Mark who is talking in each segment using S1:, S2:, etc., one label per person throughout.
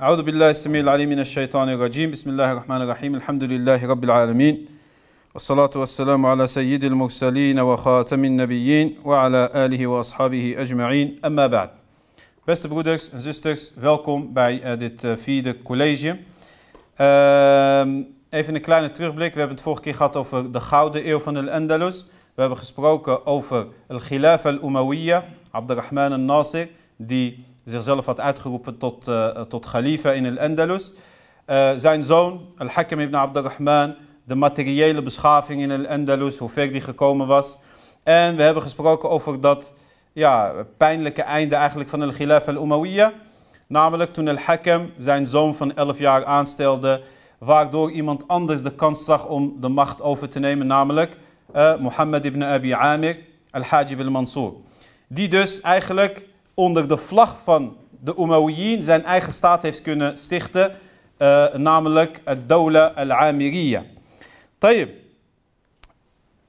S1: أعوذ بالله السميع العليم من الشيطان الرجيم بسم الله الرحمن الرحيم الحمد لله رب العالمين والصلاة والسلام على سيد المرسلين وخاتم النبيين وعلى آله وأصحابه أجمعين أما بعد Beste broeders en zusters, welkom bij uh, dit uh, vierde college. Uh, even een kleine terugblik. We hebben het vorige keer gehad over de gouden eeuw van de Andalus. We hebben gesproken over al-Khilaf al-Umayyah, Abdurrahman al-Nasir, die zichzelf had uitgeroepen tot, uh, tot khalifa in al-Andalus. Uh, zijn zoon, al-Hakam ibn Abdurrahman, de materiële beschaving in al-Andalus, hoe ver die gekomen was. En we hebben gesproken over dat ja, pijnlijke einde eigenlijk van al-Khilaf al-Umayyah. Namelijk toen al-Hakam zijn zoon van 11 jaar aanstelde, waardoor iemand anders de kans zag om de macht over te nemen, namelijk uh, Mohammed ibn Abi Amir al-Hajib al-Mansur. Die dus eigenlijk onder de vlag van de Umayyin zijn eigen staat heeft kunnen stichten, uh, namelijk het Dawla al-Amiriyya. Tayyib.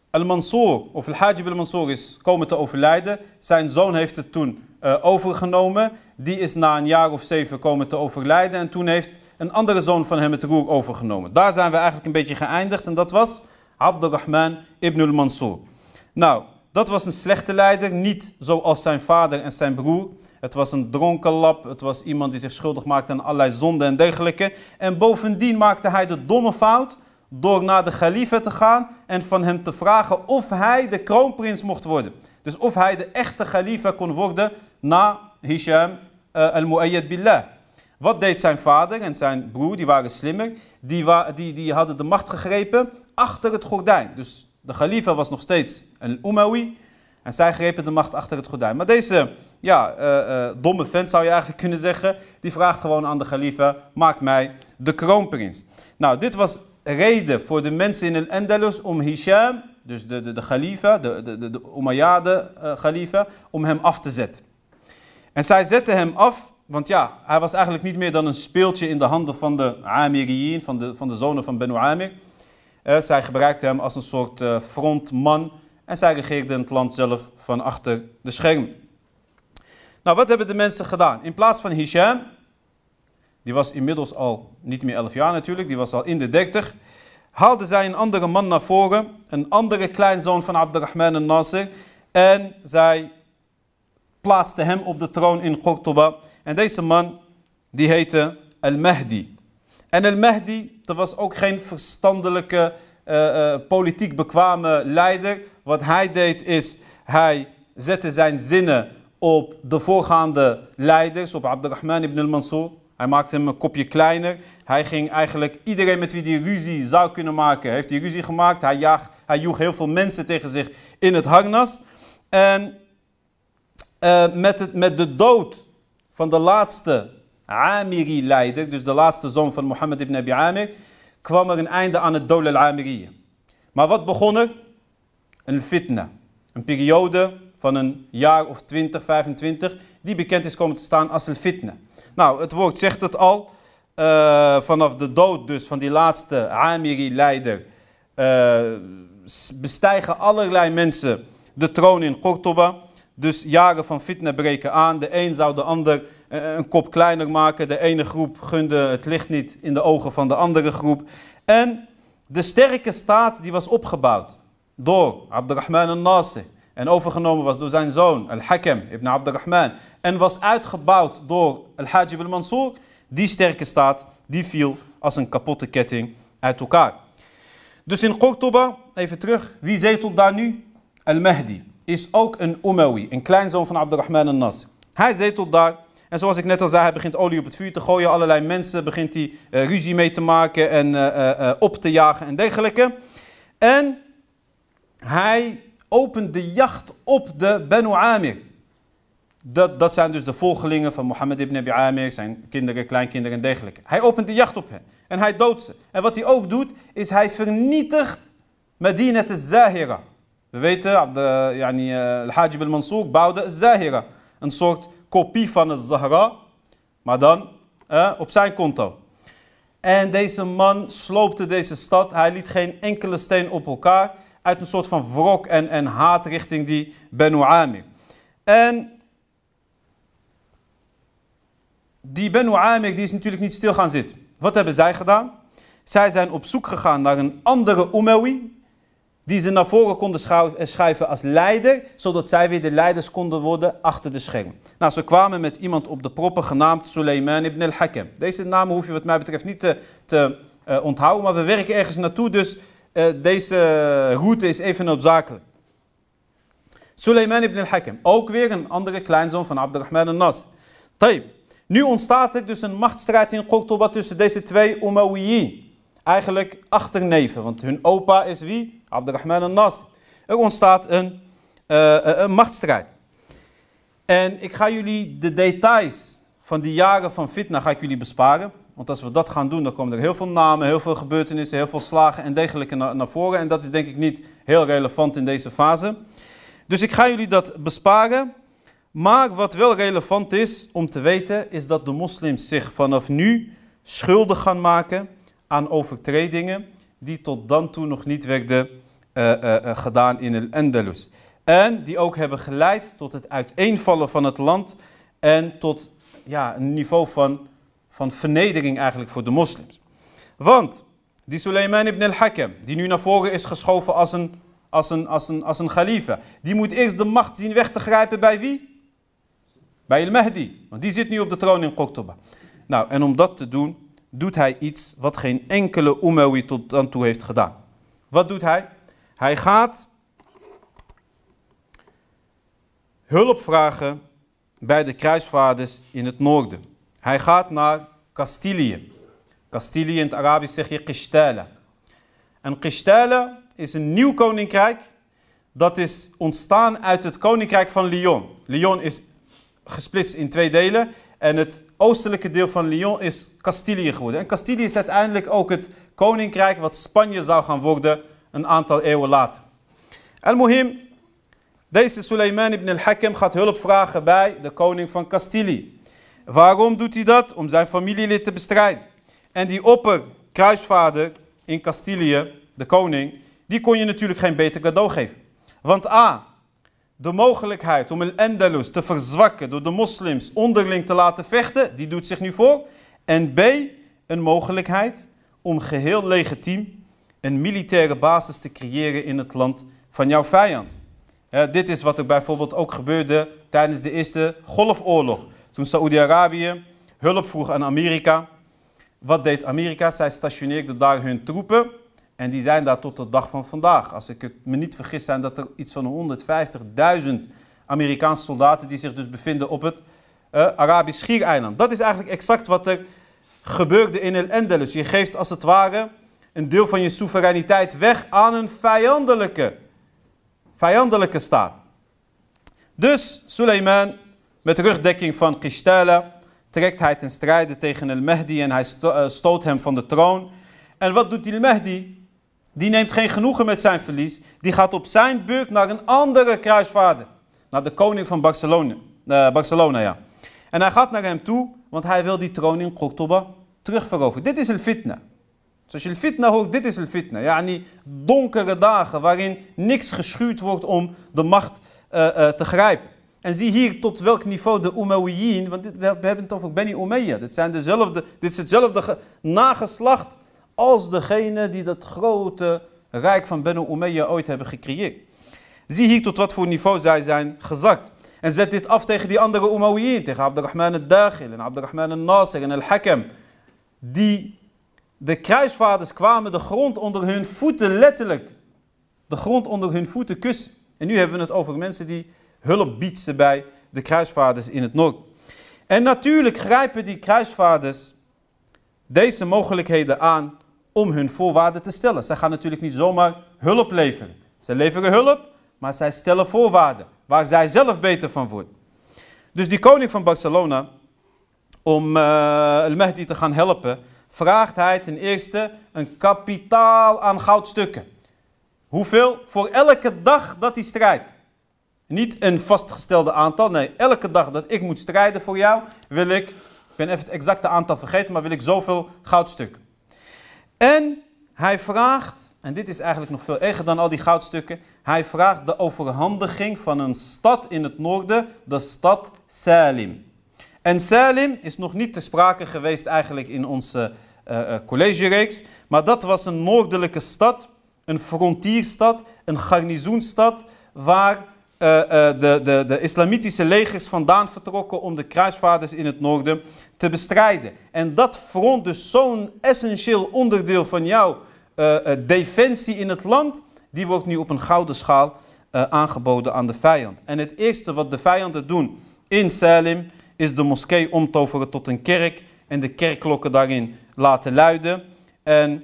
S1: Al-Mansur, of Al-Hajib al-Mansur is komen te overlijden. Zijn zoon heeft het toen uh, overgenomen. Die is na een jaar of zeven komen te overlijden. En toen heeft een andere zoon van hem het roer overgenomen. Daar zijn we eigenlijk een beetje geëindigd. En dat was Abdurrahman ibn al-Mansur. Nou, dat was een slechte leider. Niet zoals zijn vader en zijn broer. Het was een dronkenlap. Het was iemand die zich schuldig maakte aan allerlei zonden en dergelijke. En bovendien maakte hij de domme fout door naar de khalifa te gaan en van hem te vragen of hij de kroonprins mocht worden. Dus of hij de echte khalifa kon worden na Hisham uh, al-Mu'ayyad billah. Wat deed zijn vader en zijn broer, die waren slimmer, die, die, die hadden de macht gegrepen achter het gordijn. Dus de khalifa was nog steeds een Umawi en zij grepen de macht achter het gordijn. Maar deze ja, uh, uh, domme vent zou je eigenlijk kunnen zeggen, die vraagt gewoon aan de khalifa, maak mij de kroonprins. Nou, dit was reden voor de mensen in Al-Andalus om Hisham, dus de, de, de khalifa, de, de, de, de Umayyade uh, khalifa, om hem af te zetten. En zij zetten hem af, want ja, hij was eigenlijk niet meer dan een speeltje in de handen van de Amiriyin, van de, van de zonen van Benu Amir. Uh, zij gebruikten hem als een soort uh, frontman en zij regeerden het land zelf van achter de schermen. Nou, wat hebben de mensen gedaan? In plaats van Hisham, die was inmiddels al niet meer 11 jaar natuurlijk, die was al in de 30. Haalden zij een andere man naar voren, een andere kleinzoon van Abdurrahman al-Nasir. En zij plaatsten hem op de troon in Qurtuba. En deze man, die heette Al-Mahdi. En Al-Mahdi, dat was ook geen verstandelijke, uh, uh, politiek bekwame leider. Wat hij deed is, hij zette zijn zinnen op de voorgaande leiders, op Abdurrahman ibn al-Mansur. Hij maakte hem een kopje kleiner. Hij ging eigenlijk iedereen met wie hij ruzie zou kunnen maken, heeft hij ruzie gemaakt. Hij, jaag, hij joeg heel veel mensen tegen zich in het harnas. En uh, met, het, met de dood van de laatste Amiri-leider, dus de laatste zoon van Mohammed ibn Abi Amir, kwam er een einde aan het Dawla al-Amiriyya. Maar wat begon er? Een fitna. Een periode van een jaar of 20, 25, die bekend is komen te staan als een fitna. Nou, het woord zegt het al. Uh, vanaf de dood dus van die laatste Amiri-leider uh, bestijgen allerlei mensen de troon in Qurtuba. Dus jaren van fitna breken aan. De een zou de ander uh, een kop kleiner maken. De ene groep gunde het licht niet in de ogen van de andere groep. En de sterke staat die was opgebouwd door Abdurrahman al-Nasir. En overgenomen was door zijn zoon Al-Hakam ibn Abdurrahman. En was uitgebouwd door Al-Hajib al-Mansur. Die sterke staat, die viel als een kapotte ketting uit elkaar. Dus in Qurtuba, even terug, wie zetelt daar nu? Al-Mahdi is ook een Umawi, een kleinzoon van Abdurrahman al-Nasr. Hij zetelt daar. En zoals ik net al zei, hij begint olie op het vuur te gooien. Allerlei mensen begint hij uh, ruzie mee te maken en uh, uh, op te jagen en dergelijke. En hij opent de jacht op de Banu Amir. Dat, dat zijn dus de volgelingen van Mohammed ibn Abi Amir, zijn kinderen, kleinkinderen en dergelijke. Hij opent de jacht op hen en hij doodt ze. En wat hij ook doet, is hij vernietigt Medina al-Zahira. We weten, yani, Al-Hajib al-Mansur bouwde al-Zahira. Een soort kopie van al-Zahra, maar dan eh, op zijn konto. En deze man sloopte deze stad. Hij liet geen enkele steen op elkaar. Uit een soort van wrok en, en haat richting die Benu Amir. En die Benu Amir die is natuurlijk niet stil gaan zitten. Wat hebben zij gedaan? Zij zijn op zoek gegaan naar een andere Umawi, die ze naar voren konden schuiven als leider, zodat zij weer de leiders konden worden achter de scherm. Nou, ze kwamen met iemand op de proppen genaamd Suleiman ibn al-Hakim. Deze naam hoef je wat mij betreft niet te, te uh, onthouden, maar we werken ergens naartoe, dus uh, deze route is even noodzakelijk. Suleiman ibn al-Hakim, ook weer een andere kleinzoon van Abdurrahman al-Nas. Nu ontstaat er dus een machtsstrijd in Qurtuba tussen deze twee Umayyin. Eigenlijk achterneven, want hun opa is wie? Abdurrahman al-Nas. Er ontstaat een, uh, een machtsstrijd. En ik ga jullie de details van die jaren van fitna ga ik jullie besparen. Want als we dat gaan doen, dan komen er heel veel namen, heel veel gebeurtenissen, heel veel slagen en dergelijke naar, naar voren. En dat is denk ik niet heel relevant in deze fase. Dus ik ga jullie dat besparen. Maar wat wel relevant is om te weten, is dat de moslims zich vanaf nu schuldig gaan maken aan overtredingen die tot dan toe nog niet werden uh, uh, gedaan in el Andalus. En die ook hebben geleid tot het uiteenvallen van het land en tot ja, een niveau van, van vernedering eigenlijk voor de moslims. Want die Suleiman ibn al-Hakam, die nu naar voren is geschoven als een, als een, als een, als een khalifa, die moet eerst de macht zien weg te grijpen bij wie? Bij al-Mahdi, want die zit nu op de troon in Qurtuba. Nou, en om dat te doen, doet hij iets wat geen enkele Umayyi tot dan toe heeft gedaan. Wat doet hij? Hij gaat hulp vragen bij de kruisvaarders in het noorden. Hij gaat naar Castilië. Castilië in het Arabisch zeg je Qishtala. En Qishtala is een nieuw koninkrijk. Dat is ontstaan uit het koninkrijk van Lyon. Lyon is gesplitst in twee delen. En het oostelijke deel van Lyon is Castilië geworden. En Castilië is uiteindelijk ook het koninkrijk wat Spanje zou gaan worden een aantal eeuwen later. Al-Muhim, deze Suleiman ibn al-Hakam gaat hulp vragen bij de koning van Castilië. Waarom doet hij dat? Om zijn familielid te bestrijden. En die opper kruisvader in Castilië, de koning, die kon je natuurlijk geen beter cadeau geven. Want A, de mogelijkheid om el-Andalus te verzwakken door de moslims onderling te laten vechten, die doet zich nu voor. En B, een mogelijkheid om geheel legitiem een militaire basis te creëren in het land van jouw vijand. dit is wat er bijvoorbeeld ook gebeurde tijdens de Eerste Golfoorlog. Toen Saoedi-Arabië hulp vroeg aan Amerika. Wat deed Amerika? Zij stationeerde daar hun troepen en die zijn daar tot de dag van vandaag. Als ik het me niet vergis, zijn dat er iets van 150.000 Amerikaanse soldaten die zich dus bevinden op het uh, Arabisch Schiereiland. Dat is eigenlijk exact wat er gebeurde in El Endelus. Je geeft als het ware een deel van je soevereiniteit weg aan een vijandelijke, vijandelijke staat. Dus Suleiman, met rugdekking van Qishtala, trekt hij ten strijde tegen El Mahdi en hij eh, stoot hem van de troon. En wat doet El Mahdi? Die neemt geen genoegen met zijn verlies. Die gaat op zijn beurt naar een andere kruisvaarder. Naar de koning van Barcelona. Uh, Barcelona ja. En hij gaat naar hem toe, want hij wil die troon in Qurtuba terugveroveren. Dit is een fitna. Zoals je fitna hoort, dit is een fitna. Ja, die donkere dagen waarin niks geschuurd wordt om de macht uh, uh, te grijpen. En zie hier tot welk niveau de Umayyin, want we hebben het over Beni Umayya. Dit, zijn dezelfde, dit is hetzelfde nageslacht als degene die dat grote rijk van Benu Umayya ooit hebben gecreëerd. Zie hier tot wat voor niveau zij zijn gezakt. En zet dit af tegen die andere Umayyin, tegen Abdurrahman al-Dakhil en Abdurrahman al-Nasir en al-Hakam. Die de kruisvaders kwamen de grond onder hun voeten letterlijk. De grond onder hun voeten kussen. En nu hebben we het over mensen die hulp bieden bij de kruisvaders in het noord. En natuurlijk grijpen die kruisvaders deze mogelijkheden aan om hun voorwaarden te stellen. Zij gaan natuurlijk niet zomaar hulp leveren. Ze leveren hulp, maar zij stellen voorwaarden waar zij zelf beter van worden. Dus die koning van Barcelona, om uh, Al-Mahdi te gaan helpen, vraagt hij ten eerste een kapitaal aan goudstukken. Hoeveel? Voor elke dag dat hij strijdt. Niet een vastgestelde aantal, nee, elke dag dat ik moet strijden voor jou, wil ik, ik ben even het exacte aantal vergeten, maar wil ik zoveel goudstukken. En hij vraagt, en dit is eigenlijk nog veel erger dan al die goudstukken, hij vraagt de overhandiging van een stad in het noorden, de stad Salim. En Salim is nog niet te sprake geweest eigenlijk in onze uh, collegereeks. Maar dat was een noordelijke stad, een frontierstad, een garnizoenstad, waar de, de, de islamitische legers vandaan vertrokken om de kruisvaarders in het noorden te bestrijden. En dat front, dus zo'n essentieel onderdeel van jouw defensie in het land, die wordt nu op een gouden schaal aangeboden aan de vijand. En het eerste wat de vijanden doen in Salim is de moskee omtoveren tot een kerk en de kerkklokken daarin laten luiden. En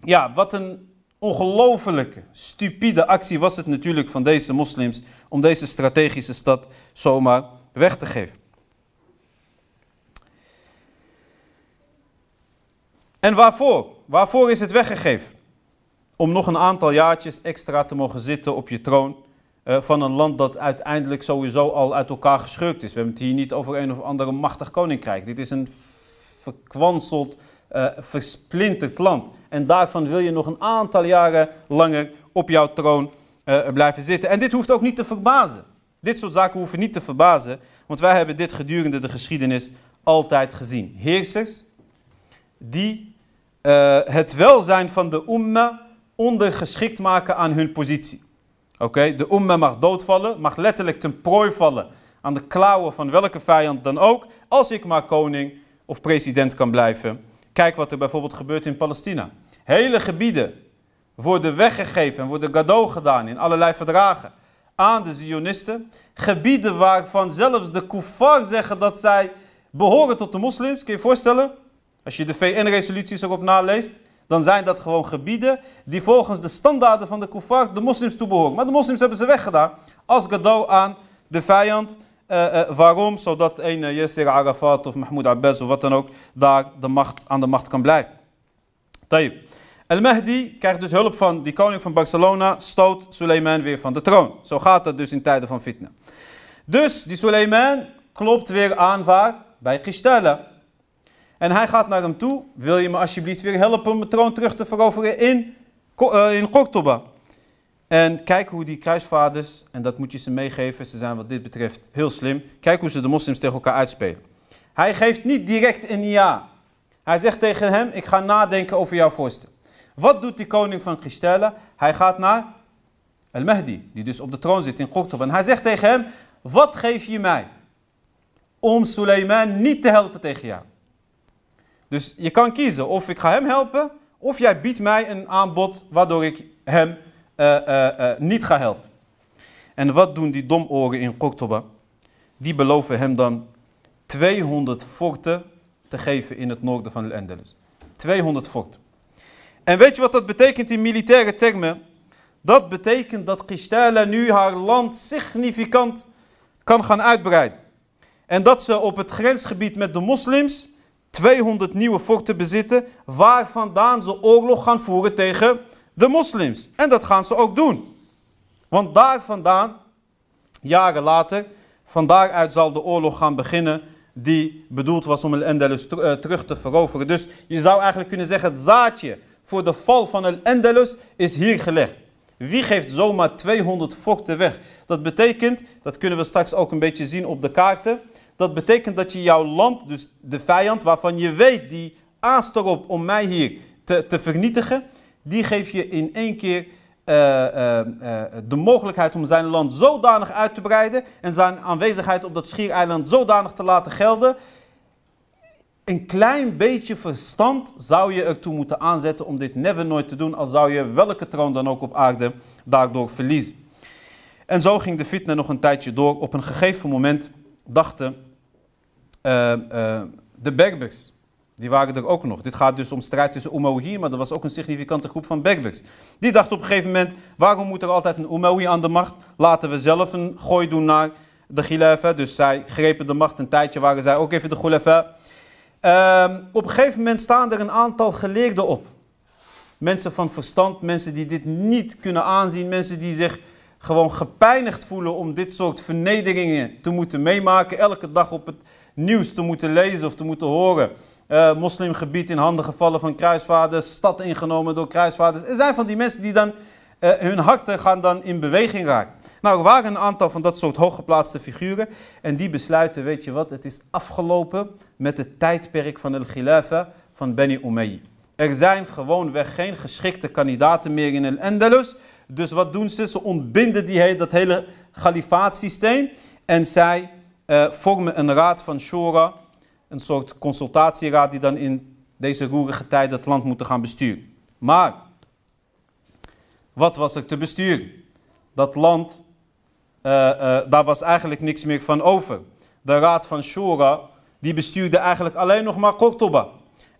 S1: ja, wat een ongelofelijke, stupide actie was het natuurlijk van deze moslims om deze strategische stad zomaar weg te geven. En waarvoor? Waarvoor is het weggegeven? Om nog een aantal jaartjes extra te mogen zitten op je troon eh, van een land dat uiteindelijk sowieso al uit elkaar geschurkt is. We hebben het hier niet over een of andere machtig koninkrijk. Dit is een verkwanseld, uh, versplinterd land. En daarvan wil je nog een aantal jaren langer op jouw troon uh, blijven zitten. En dit hoeft ook niet te verbazen. Dit soort zaken hoeven niet te verbazen, want wij hebben dit gedurende de geschiedenis altijd gezien. Heersers die het welzijn van de umma ondergeschikt maken aan hun positie. Oké, de umma mag doodvallen, mag letterlijk ten prooi vallen aan de klauwen van welke vijand dan ook, als ik maar koning of president kan blijven. Kijk wat er bijvoorbeeld gebeurt in Palestina. Hele gebieden worden weggegeven en worden cadeau gedaan in allerlei verdragen aan de Zionisten. Gebieden waarvan zelfs de kuffar zeggen dat zij behoren tot de moslims. Kun je je voorstellen? Als je de VN-resoluties erop naleest dan zijn dat gewoon gebieden die volgens de standaarden van de kuffar de moslims toebehoren. Maar de moslims hebben ze weggedaan als cadeau aan de vijand. Uh, uh, waarom? Zodat een uh, Yasser Arafat of Mahmoud Abbas of wat dan ook daar de macht, aan de macht kan blijven. Tayyip. Al-Mahdi krijgt dus hulp van die koning van Barcelona, stoot Suleiman weer van de troon. Zo gaat dat dus in tijden van fitna. Dus die Suleiman klopt weer aan? Bij Qishtala. En hij gaat naar hem toe. Wil je me alsjeblieft weer helpen om mijn troon terug te veroveren in, in Cordoba? En kijk hoe die kruisvaders, en dat moet je ze meegeven, ze zijn wat dit betreft heel slim. Kijk hoe ze de moslims tegen elkaar uitspelen. Hij geeft niet direct een ja. Hij zegt tegen hem, ik ga nadenken over jouw voorstel. Wat doet die koning van Christelle? Hij gaat naar Al-Mahdi, die dus op de troon zit in Cordoba. En hij zegt tegen hem, wat geef je mij om Suleiman niet te helpen tegen jou? Dus je kan kiezen of ik ga hem helpen, of jij biedt mij een aanbod waardoor ik hem niet ga helpen. En wat doen die domoren in Cordoba? Die beloven hem dan 200 forten te geven in het noorden van Al-Andalus. 200 forten. En weet je wat dat betekent in militaire termen? Dat betekent dat Qishtala nu haar land significant kan gaan uitbreiden. En dat ze op het grensgebied met de moslims 200 nieuwe forten bezitten, waar vandaan ze oorlog gaan voeren tegen de moslims. En dat gaan ze ook doen. Want daar vandaan, jaren later, van daaruit zal de oorlog gaan beginnen die bedoeld was om El-Andalus eh, terug te veroveren. Dus je zou eigenlijk kunnen zeggen, het zaadje voor de val van El-Andalus is hier gelegd. Wie geeft zomaar 200 forten weg? Dat betekent, dat kunnen we straks ook een beetje zien op de kaarten, dat betekent dat je jouw land, dus de vijand waarvan je weet die aast erop om mij hier te, te vernietigen, die geef je in één keer uh, uh, uh, de mogelijkheid om zijn land zodanig uit te breiden en zijn aanwezigheid op dat schiereiland zodanig te laten gelden. Een klein beetje verstand zou je ertoe moeten aanzetten om dit never nooit te doen, al zou je welke troon dan ook op aarde daardoor verliezen. En zo ging de fitna nog een tijdje door. Op een gegeven moment dachten de Berbers. Die waren er ook nog. Dit gaat dus om strijd tussen Umayyi, maar er was ook een significante groep van Berbers. Die dachten op een gegeven moment, waarom moet er altijd een Umayyi aan de macht? Laten we zelf een gooi doen naar de Khilafa. Dus zij grepen de macht een tijdje, waren zij ook even de Khilafa. Uh, op een gegeven moment staan er een aantal geleerden op. Mensen van verstand, mensen die dit niet kunnen aanzien, mensen die zich gewoon gepijnigd voelen om dit soort vernederingen te moeten meemaken. Elke dag op het nieuws te moeten lezen of te moeten horen. Uh, moslimgebied in handen gevallen van kruisvaarders, stad ingenomen door kruisvaarders. Er zijn van die mensen die dan eh, hun harten gaan dan in beweging raken. Nou, er waren een aantal van dat soort hooggeplaatste figuren. En die besluiten, weet je wat, het is afgelopen met het tijdperk van el Khilafa van Beni Umayyi. Er zijn gewoonweg geen geschikte kandidaten meer in el Andalus. Dus wat doen ze? Ze ontbinden die, dat hele kalifaatsysteem. En zij uh, vormen een raad van Shura. Een soort consultatieraad die dan in deze roerige tijd het land moeten gaan besturen. Maar, wat was er te besturen? Dat land, uh, uh, daar was eigenlijk niks meer van over. De raad van Shura, die bestuurde eigenlijk alleen nog maar Cordoba.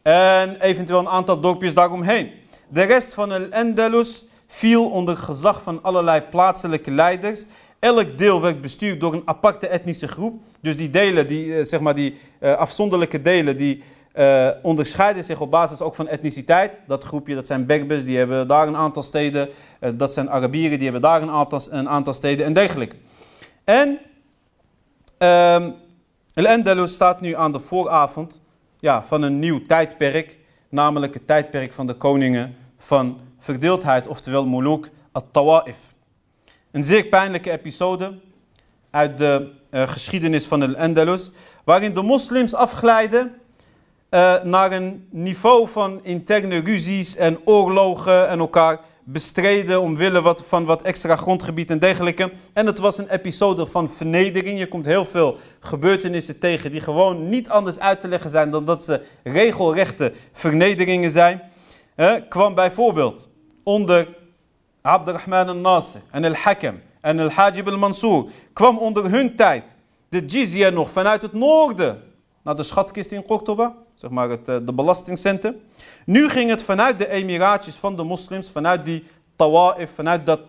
S1: En eventueel een aantal dorpjes daaromheen. De rest van el Andalus viel onder gezag van allerlei plaatselijke leiders. Elk deel werd bestuurd door een aparte etnische groep. Dus die delen, die, eh, zeg maar die uh, afzonderlijke delen, die uh, onderscheiden zich op basis ook van etniciteit. Dat groepje, dat zijn Berbers, die hebben daar een aantal steden. Dat zijn Arabieren, die hebben daar een aantal, een aantal steden en dergelijke. En um, El Andalus staat nu aan de vooravond ja, van een nieuw tijdperk. Namelijk het tijdperk van de koningen van verdeeldheid, oftewel Muluk at-Tawa'if. Een zeer pijnlijke episode uit de uh, geschiedenis van El Andalus, waarin de moslims afglijden uh, naar een niveau van interne ruzies en oorlogen en elkaar bestreden omwille wat, van wat extra grondgebied en dergelijke. En het was een episode van vernedering. Je komt heel veel gebeurtenissen tegen die gewoon niet anders uit te leggen zijn dan dat ze regelrechte vernederingen zijn. Uh, kwam bijvoorbeeld onder Abdurrahman al-Nasir en al-Hakam en al-Hajib al-Mansour, kwam onder hun tijd de jizya nog vanuit het noorden naar de schatkist in Cordoba, zeg maar het, eh, de belastingcentrum. Nu ging het vanuit de emiraatjes van de moslims, vanuit die Tawa'if, vanuit dat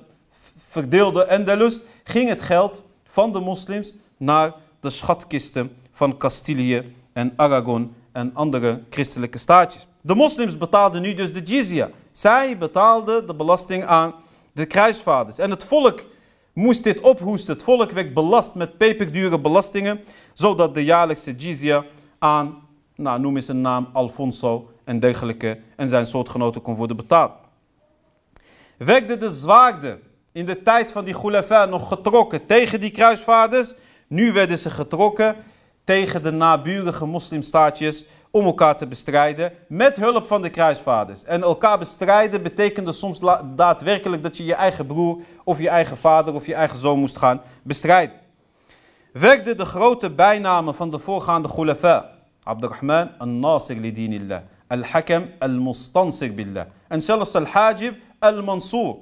S1: verdeelde Andalus, ging het geld van de moslims naar de schatkisten van Castilië en Aragon en andere christelijke staatjes. De moslims betaalden nu dus de jizya. Zij betaalden de belasting aan de kruisvaders. En het volk moest dit ophoesten. Het volk werd belast met peperdure belastingen, zodat de jaarlijkse jizya aan, nou, noem eens een naam, Alfonso en dergelijke en zijn soortgenoten kon worden betaald. Werden de zwaarden in de tijd van die Khulafa nog getrokken tegen die kruisvaarders? Nu werden ze getrokken tegen de naburige moslimstaatjes om elkaar te bestrijden met hulp van de kruisvaders. En elkaar bestrijden betekende soms daadwerkelijk dat je je eigen broer of je eigen vader of je eigen zoon moest gaan bestrijden. Werkten de grote bijnamen van de voorgaande khulafa, Abdurrahman al-Nasir lidinillah, al-Hakam al-Mustansir billah en zelfs al-Hajib al-Mansour.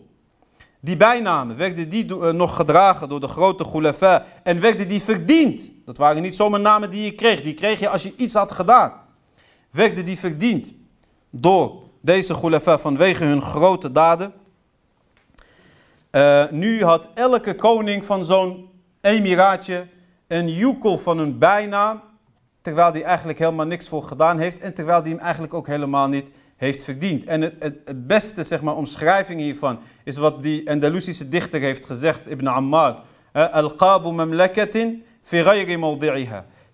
S1: Die bijnamen werden die eh, nog gedragen door de grote khulafa en werden die verdiend. Dat waren niet zomaar namen die je kreeg, die kreeg je als je iets had gedaan werden die verdiend door deze khulafa vanwege hun grote daden. Uh, nu had elke koning van zo'n emiraatje een joekel van een bijnaam, terwijl hij eigenlijk helemaal niks voor gedaan heeft en terwijl hij hem eigenlijk ook helemaal niet heeft verdiend. En het, het, beste zeg maar, omschrijving hiervan is wat die Andalusische dichter heeft gezegd, Ibn Ammar. Al-qabu mamlakatin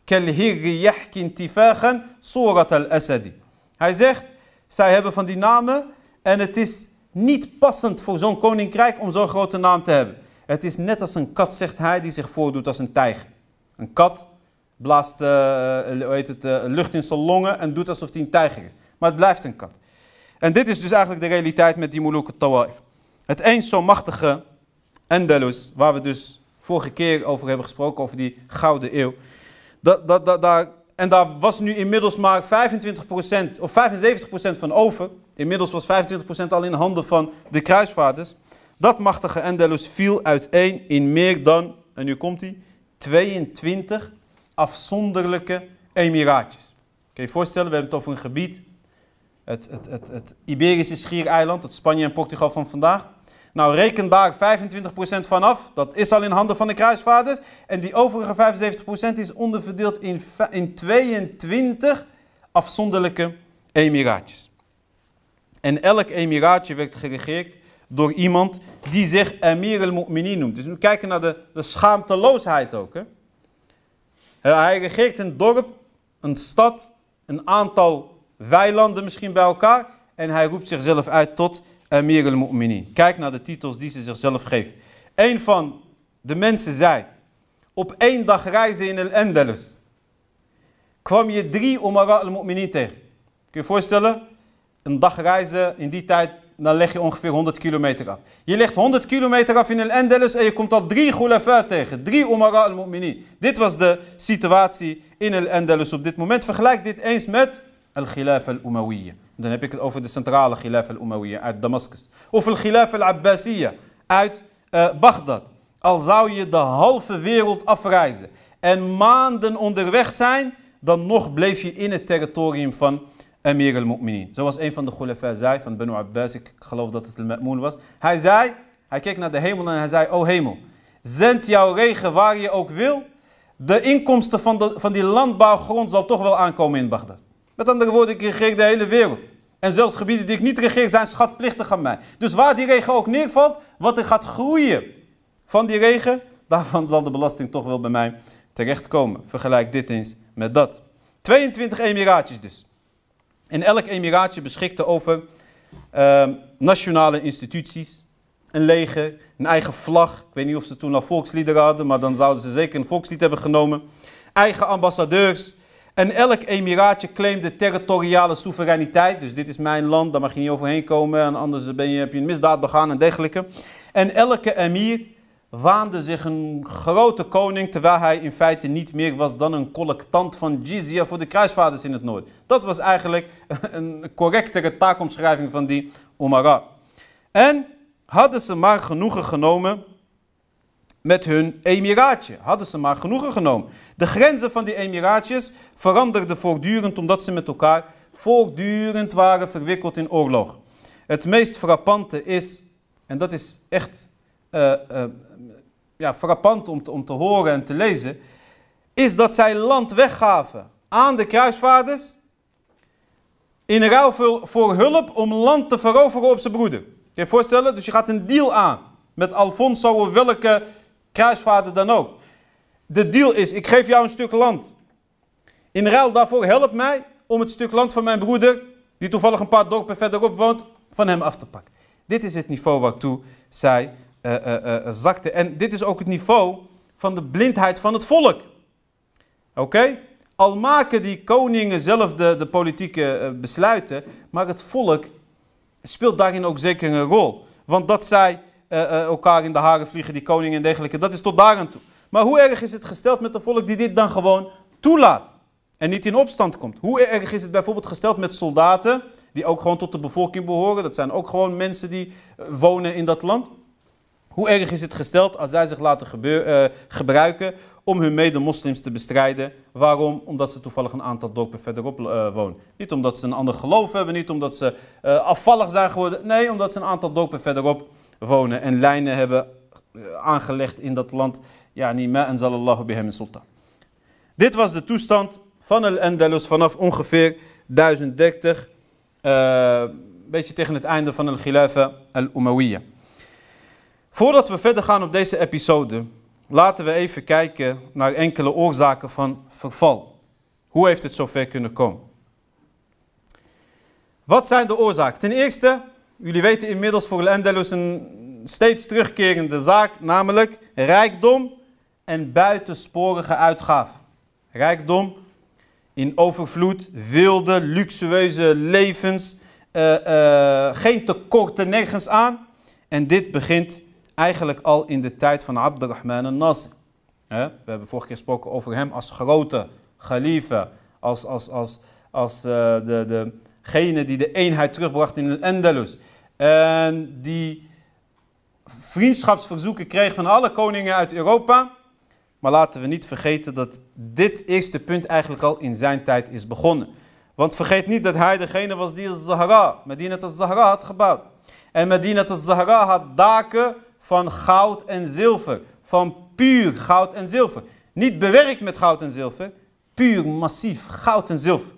S1: Kelhirri yahki intifaghan surat al-asadi. Hij zegt, zij hebben van die namen en het is niet passend voor zo'n koninkrijk om zo'n grote naam te hebben. Het is net als een kat, zegt hij, die zich voordoet als een tijger. Een kat blaast uh, hoe heet het, uh, lucht in zijn longen en doet alsof hij een tijger is. Maar het blijft een kat. En dit is dus eigenlijk de realiteit met die Muluk Tawaif. Het eens zo machtige Andalus, waar we dus vorige keer over hebben gesproken, over die gouden eeuw. Dat, dat, dat, en daar was nu inmiddels maar 25% of 75% van over. Inmiddels was 25% al in handen van de kruisvaarders. Dat machtige Endelus viel uiteen in meer dan, en nu komt hij, 22 afzonderlijke emiraatjes. Kun je je voorstellen, we hebben het over een gebied, het, het, het, het Iberische schiereiland, het Spanje en Portugal van vandaag. Nou, reken daar 25% van af. Dat is al in handen van de kruisvaarders. En die overige 75% is onderverdeeld in, in 22 afzonderlijke emiraatjes. En elk emiraatje werd geregeerd door iemand die zich Emir al-Mu'minin noemt. Dus we kijken naar de, de schaamteloosheid ook. Hè? Hij regeert een dorp, een stad, een aantal weilanden misschien bij elkaar. En hij roept zichzelf uit tot Amir al-Mu'minin. Kijk naar de titels die ze zichzelf geven. Een van de mensen zei, op één dag reizen in el-Andalus, kwam je drie Umara al-Mu'minin tegen. Kun je je voorstellen? Een dag reizen in die tijd, dan leg je ongeveer 100 kilometer af. Je legt 100 kilometer af in el-Andalus en je komt al drie Khulafa tegen. Drie Umara al-Mu'minin. Dit was de situatie in el-Andalus op dit moment. Vergelijk dit eens met al-Khilaf al-Umayyah. Dan heb ik het over de centrale Khilaf al-Umayyah uit Damascus. Of al-Khilaf al-Abbasiyah uit uh, Bagdad. Al zou je de halve wereld afreizen en maanden onderweg zijn, dan nog bleef je in het territorium van Amir al-Mu'minin. Zoals een van de Khulafa zei, van Banu Abbas, ik geloof dat het al-Ma'moon was. Hij zei, hij keek naar de hemel en hij zei, o hemel, zend jouw regen waar je ook wil. De inkomsten van, de, van die landbouwgrond zal toch wel aankomen in Bagdad. Met andere woorden, ik regeer de hele wereld. En zelfs gebieden die ik niet regeer zijn schatplichtig aan mij. Dus waar die regen ook neervalt, wat er gaat groeien van die regen, daarvan zal de belasting toch wel bij mij terechtkomen. Vergelijk dit eens met dat. 22 emiraatjes dus. En elk emiraatje beschikte over uh, nationale instituties, een leger, een eigen vlag. Ik weet niet of ze toen al volksliederen hadden, maar dan zouden ze zeker een volkslied hebben genomen. Eigen ambassadeurs. En elk emiraatje claimde territoriale soevereiniteit. Dus dit is mijn land, daar mag je niet overheen komen. En anders ben je, heb je een misdaad begaan en dergelijke. En elke emir waande zich een grote koning, terwijl hij in feite niet meer was dan een collectant van jizya voor de kruisvaarders in het noorden. Dat was eigenlijk een correctere taakomschrijving van die Omara. En hadden ze maar genoegen genomen met hun emiraatje. Hadden ze maar genoegen genomen. De grenzen van die emiraatjes veranderden voortdurend omdat ze met elkaar voortdurend waren verwikkeld in oorlog. Het meest frappante is, en dat is echt uh, uh, ja, frappant om te, om te horen en te lezen, is dat zij land weggaven aan de kruisvaarders in ruil voor, voor hulp om land te veroveren op zijn broeder. Kun je je voorstellen? Dus je gaat een deal aan met Alfonso of welke kruisvaarder dan ook. De deal is, ik geef jou een stuk land. In ruil daarvoor help mij om het stuk land van mijn broeder, die toevallig een paar dorpen verderop woont, van hem af te pakken. Dit is het niveau waartoe zij uh, zakte. En dit is ook het niveau van de blindheid van het volk. Oké? Al maken die koningen zelf de, de politieke besluiten, maar het volk speelt daarin ook zeker een rol. Want dat zij elkaar in de haren vliegen, die koningen en dergelijke, dat is tot daar aan toe. Maar hoe erg is het gesteld met het volk die dit dan gewoon toelaat en niet in opstand komt? Hoe erg is het bijvoorbeeld gesteld met soldaten die ook gewoon tot de bevolking behoren? Dat zijn ook gewoon mensen die wonen in dat land. Hoe erg is het gesteld als zij zich laten gebruiken om hun mede-moslims te bestrijden? Waarom? Omdat ze toevallig een aantal dorpen verderop wonen. Niet omdat ze een ander geloof hebben, niet omdat ze afvallig zijn geworden. Nee, omdat ze een aantal dorpen verderop wonen en lijnen hebben aangelegd in dat land. Ja, niet meer en zalallahu bihem sultan. Dit was de toestand van Al-Andalus vanaf ongeveer 1030, een beetje tegen het einde van Al-Khilafa Al-Umayyah. Voordat we verder gaan op deze episode, laten we even kijken naar enkele oorzaken van verval. Hoe heeft het zover kunnen komen? Wat zijn de oorzaken? Ten eerste, jullie weten inmiddels voor Al-Andalus een steeds terugkerende zaak, namelijk rijkdom en buitensporige uitgaven. Rijkdom in overvloed, wilde, luxueuze levens, uh, uh, geen tekorten nergens aan. En dit begint eigenlijk al in de tijd van Abdurrahman al-Nasir. We hebben vorige keer gesproken over hem als grote khalifa, als, als, als, als uh, de, degene die de eenheid terugbracht in Al-Andalus. En die vriendschapsverzoeken kreeg van alle koningen uit Europa. Maar laten we niet vergeten dat dit eerste punt eigenlijk al in zijn tijd is begonnen. Want vergeet niet dat hij degene was die Zahra, Medina al-Zahra had gebouwd. En Medina al-Zahra had daken van goud en zilver. Van puur goud en zilver. Niet bewerkt met goud en zilver, puur massief goud en zilver.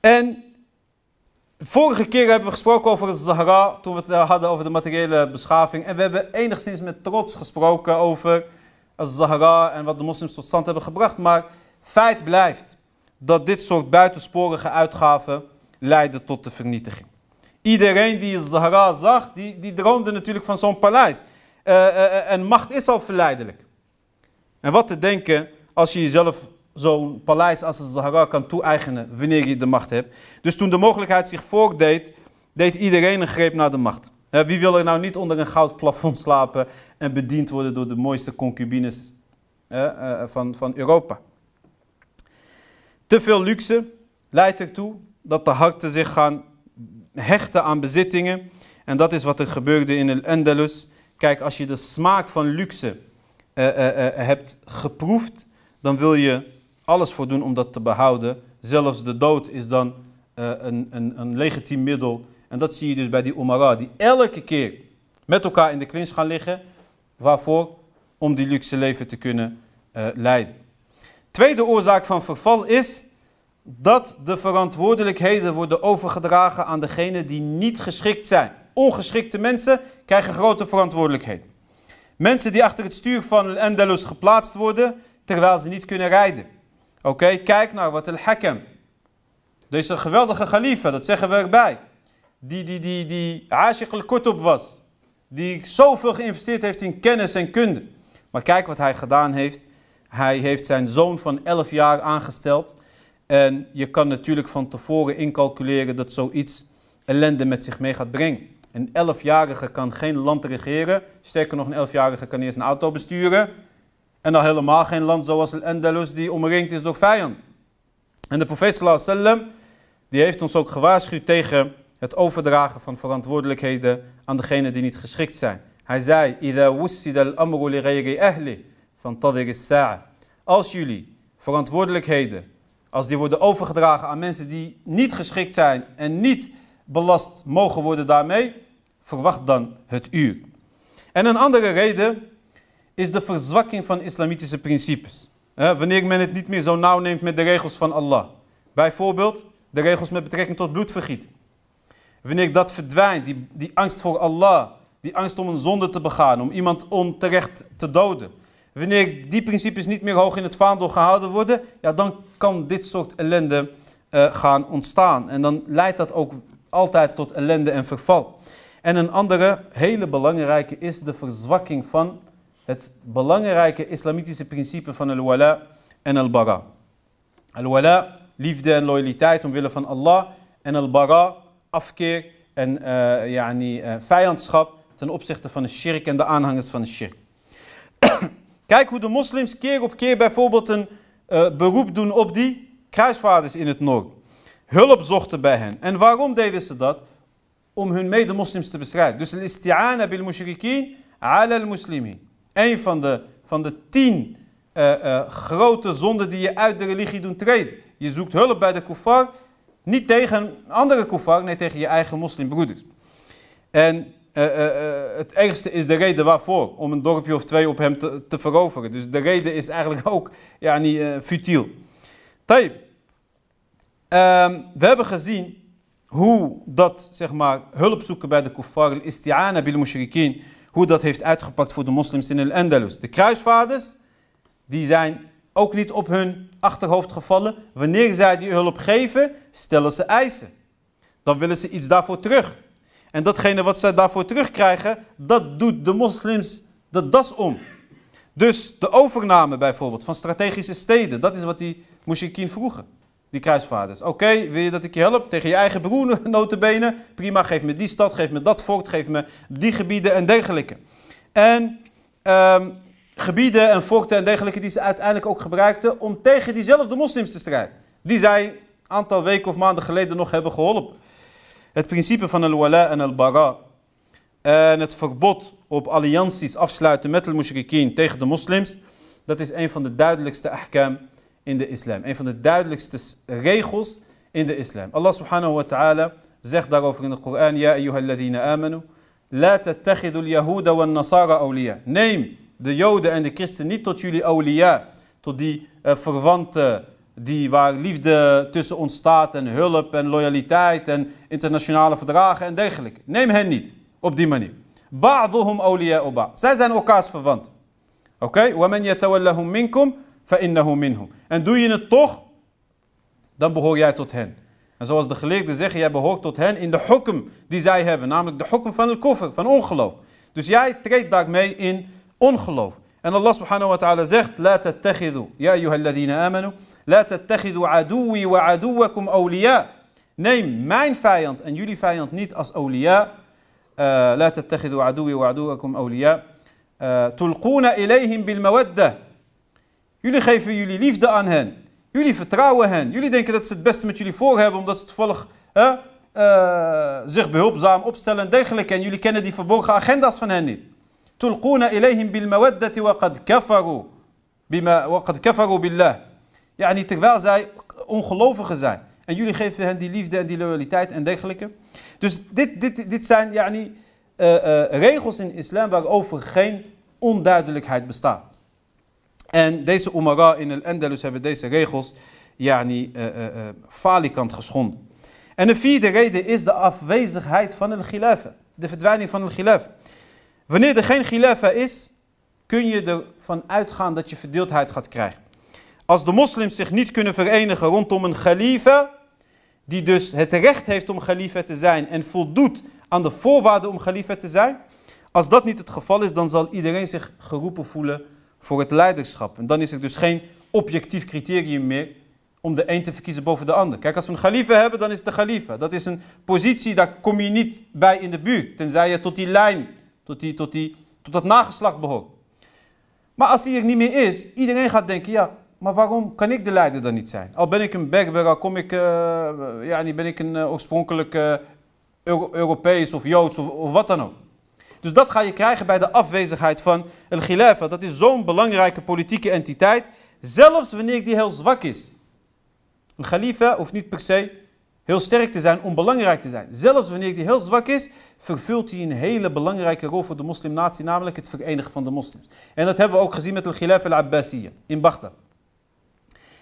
S1: En vorige keer hebben we gesproken over Zahra, toen we het hadden over de materiële beschaving. En we hebben enigszins met trots gesproken over Zahra en wat de moslims tot stand hebben gebracht. Maar feit blijft dat dit soort buitensporige uitgaven leiden tot de vernietiging. Iedereen die Zahra zag, die, die droomde natuurlijk van zo'n paleis. Uh, uh, en macht is al verleidelijk. En wat te denken als je jezelf zo'n paleis als de Zahra kan toe-eigenen wanneer je de macht hebt. Dus toen de mogelijkheid zich voordeed, deed iedereen een greep naar de macht. Wie wil er nou niet onder een goud plafond slapen en bediend worden door de mooiste concubines van, van Europa? Te veel luxe leidt ertoe dat de harten zich gaan hechten aan bezittingen. En dat is wat er gebeurde in el Andalus. Kijk, als je de smaak van luxe uh, uh, hebt geproefd, dan wil je alles voor doen om dat te behouden. Zelfs de dood is dan een, een, een legitiem middel. En dat zie je dus bij die Umara, die elke keer met elkaar in de klins gaan liggen. Waarvoor? Om die luxe leven te kunnen leiden. Tweede oorzaak van verval is dat de verantwoordelijkheden worden overgedragen aan degenen die niet geschikt zijn. Ongeschikte mensen krijgen grote verantwoordelijkheden. Mensen die achter het stuur van Andalus geplaatst worden, terwijl ze niet kunnen rijden. Oké, kijk naar wat al-Hakam. Deze geweldige khalifa, dat zeggen we erbij. Die, die, die, die Ashiq al-Kutub was. Die zoveel geïnvesteerd heeft in kennis en kunde. Maar kijk wat hij gedaan heeft. Hij heeft zijn zoon van 11 jaar aangesteld en je kan natuurlijk van tevoren incalculeren dat zoiets ellende met zich mee gaat brengen. Een elfjarige kan geen land regeren. Sterker nog, een elfjarige kan eerst een auto besturen. En al helemaal geen land zoals Andalus die omringd is door vijanden. En de profeet sallallahu die heeft ons ook gewaarschuwd tegen het overdragen van verantwoordelijkheden aan degenen die niet geschikt zijn. Hij zei: "Idha al-amru li ahli. Als jullie verantwoordelijkheden als die worden overgedragen aan mensen die niet geschikt zijn en niet belast mogen worden daarmee, verwacht dan het uur. En een andere reden is de verzwakking van islamitische principes. wanneer men het niet meer zo nauw neemt met de regels van Allah. Bijvoorbeeld de regels met betrekking tot bloedvergiet. Wanneer dat verdwijnt, die, die angst voor Allah, die angst om een zonde te begaan, om iemand onterecht te doden. Wanneer die principes niet meer hoog in het vaandel gehouden worden, ja, dan kan dit soort ellende uh, gaan ontstaan. En dan leidt dat ook altijd tot ellende en verval. En een andere hele belangrijke is de verzwakking van het belangrijke islamitische principe van al-wala en al-bara. Al-wala, liefde en loyaliteit omwille van Allah. En al-bara, afkeer en uh, yani, uh, vijandschap ten opzichte van de shirk en de aanhangers van de shirk. Kijk hoe de moslims keer op keer bijvoorbeeld een uh, beroep doen op die kruisvaarders in het noorden. Hulp zochten bij hen. En waarom deden ze dat? Om hun mede-moslims te bestrijden. Dus al-isti'ana bil mushrikeen ala al-muslimin. Een van de, van de tien uh, uh, grote zonden die je uit de religie doen treden. Je zoekt hulp bij de kuffar, niet tegen andere kuffar, nee tegen je eigen moslimbroeders. En uh, het ergste is de reden waarvoor. Om een dorpje of twee op hem te, veroveren. Dus de reden is eigenlijk ook ja, niet futiel. Tayyip. Um, we hebben gezien hoe dat, zeg maar, hulp zoeken bij de kuffar, isti'ana bil mushrikeen, hoe dat heeft uitgepakt voor de moslims in Al-Andalus. De kruisvaarders, die zijn ook niet op hun achterhoofd gevallen. Wanneer zij die hulp geven, stellen ze eisen. Dan willen ze iets daarvoor terug. En datgene wat zij daarvoor terugkrijgen, dat doet de moslims de das om. Dus de overname bijvoorbeeld van strategische steden, dat is wat die mushrikien vroegen. Die kruisvaarders. Oké, wil je dat ik je help? Tegen je eigen broer notenbenen? Prima, geef me die stad, geef me dat voort, geef me die gebieden en dergelijke. En um, gebieden en voogden en dergelijke die ze uiteindelijk ook gebruikten om tegen diezelfde moslims te strijden. Die zij een aantal weken of maanden geleden nog hebben geholpen. Het principe van al-wala en al-bara en het verbod op allianties afsluiten met al-mushrikeen tegen de moslims, dat is een van de duidelijkste ahkam in de islam. Een van de duidelijkste regels in de islam. Allah subhanahu wa ta'ala zegt daarover in de Koran, Ja ayyuhalladhina amanu, la tattakhidul yahuda wa nasara awliya. Neem de joden en de christen niet tot jullie awliya, tot die uh, verwante die, waar liefde tussen ontstaat en hulp en loyaliteit en internationale verdragen en dergelijke. Neem hen niet op die manier. Ba'duhum awliya'u ba'. Zij zijn elkaars verwant. Oké? Wa man yatawallahum minkum En doe je het toch, dan behoor jij tot hen. En zoals de geleerden zeggen, jij behoort tot hen in de hukm die zij hebben. Namelijk de hukm van het koffer, van ongeloof. Dus jij treedt daarmee in ongeloof. En Allah subhanahu wa ta'ala zegt, La tattakhidu, ya ayyuhalladhina amanu, La tattakhidu aduwi wa aduwakum awliya. Neem mijn vijand en jullie vijand niet als awliya. La tattakhidu aduwi wa aduwakum awliya. Tulquna ilayhim bil mawadda. Jullie geven jullie liefde aan hen. Jullie vertrouwen hen. Jullie denken dat ze het beste met jullie voor hebben, omdat ze toevallig uh, zich behulpzaam opstellen en dergelijke. En jullie kennen die verborgen agenda's van hen niet. Tulquna ilayhim bil mawaddati wa qad kafaru. Bima, wa qad kafaru billah. Ja, niet terwijl zij ongelovigen zijn. En jullie geven hen die liefde en die loyaliteit en dergelijke. Dus dit, dit, dit zijn yani, uh, regels in islam waarover geen onduidelijkheid bestaat. En deze umara in el Andalus hebben deze regels yani, uh, uh, uh, falikant geschonden. En de vierde reden is de afwezigheid van een khilafa. De verdwijning van een khilafa. Wanneer er geen khilafa is, kun je ervan uitgaan dat je verdeeldheid gaat krijgen. Als de moslims zich niet kunnen verenigen rondom een khalifa, die dus het recht heeft om khalifa te zijn en voldoet aan de voorwaarden om khalifa te zijn, als dat niet het geval is, dan zal iedereen zich geroepen voelen voor het leiderschap. En dan is er dus geen objectief criterium meer om de een te verkiezen boven de ander. Kijk, als we een khalifa hebben, dan is het de khalifa. Dat is een positie, daar kom je niet bij in de buurt, tenzij je tot die lijn, tot, die, tot, die, tot dat nageslacht behoort. Maar als die er niet meer is, iedereen gaat denken, ja, maar waarom kan ik de leider dan niet zijn? Al ben ik een Berber, al kom ik, uh, ja, ben ik een uh, oorspronkelijk Euro Europees of Joods of, of wat dan ook. Dus dat ga je krijgen bij de afwezigheid van el khilafa. Dat is zo'n belangrijke politieke entiteit, zelfs wanneer die heel zwak is. Een khalifa hoeft niet per se heel sterk te zijn om belangrijk te zijn. Zelfs wanneer die heel zwak is, vervult hij een hele belangrijke rol voor de moslimnatie, namelijk het verenigen van de moslims. En dat hebben we ook gezien met el khilafa al-Abbasiyya in Baghdad.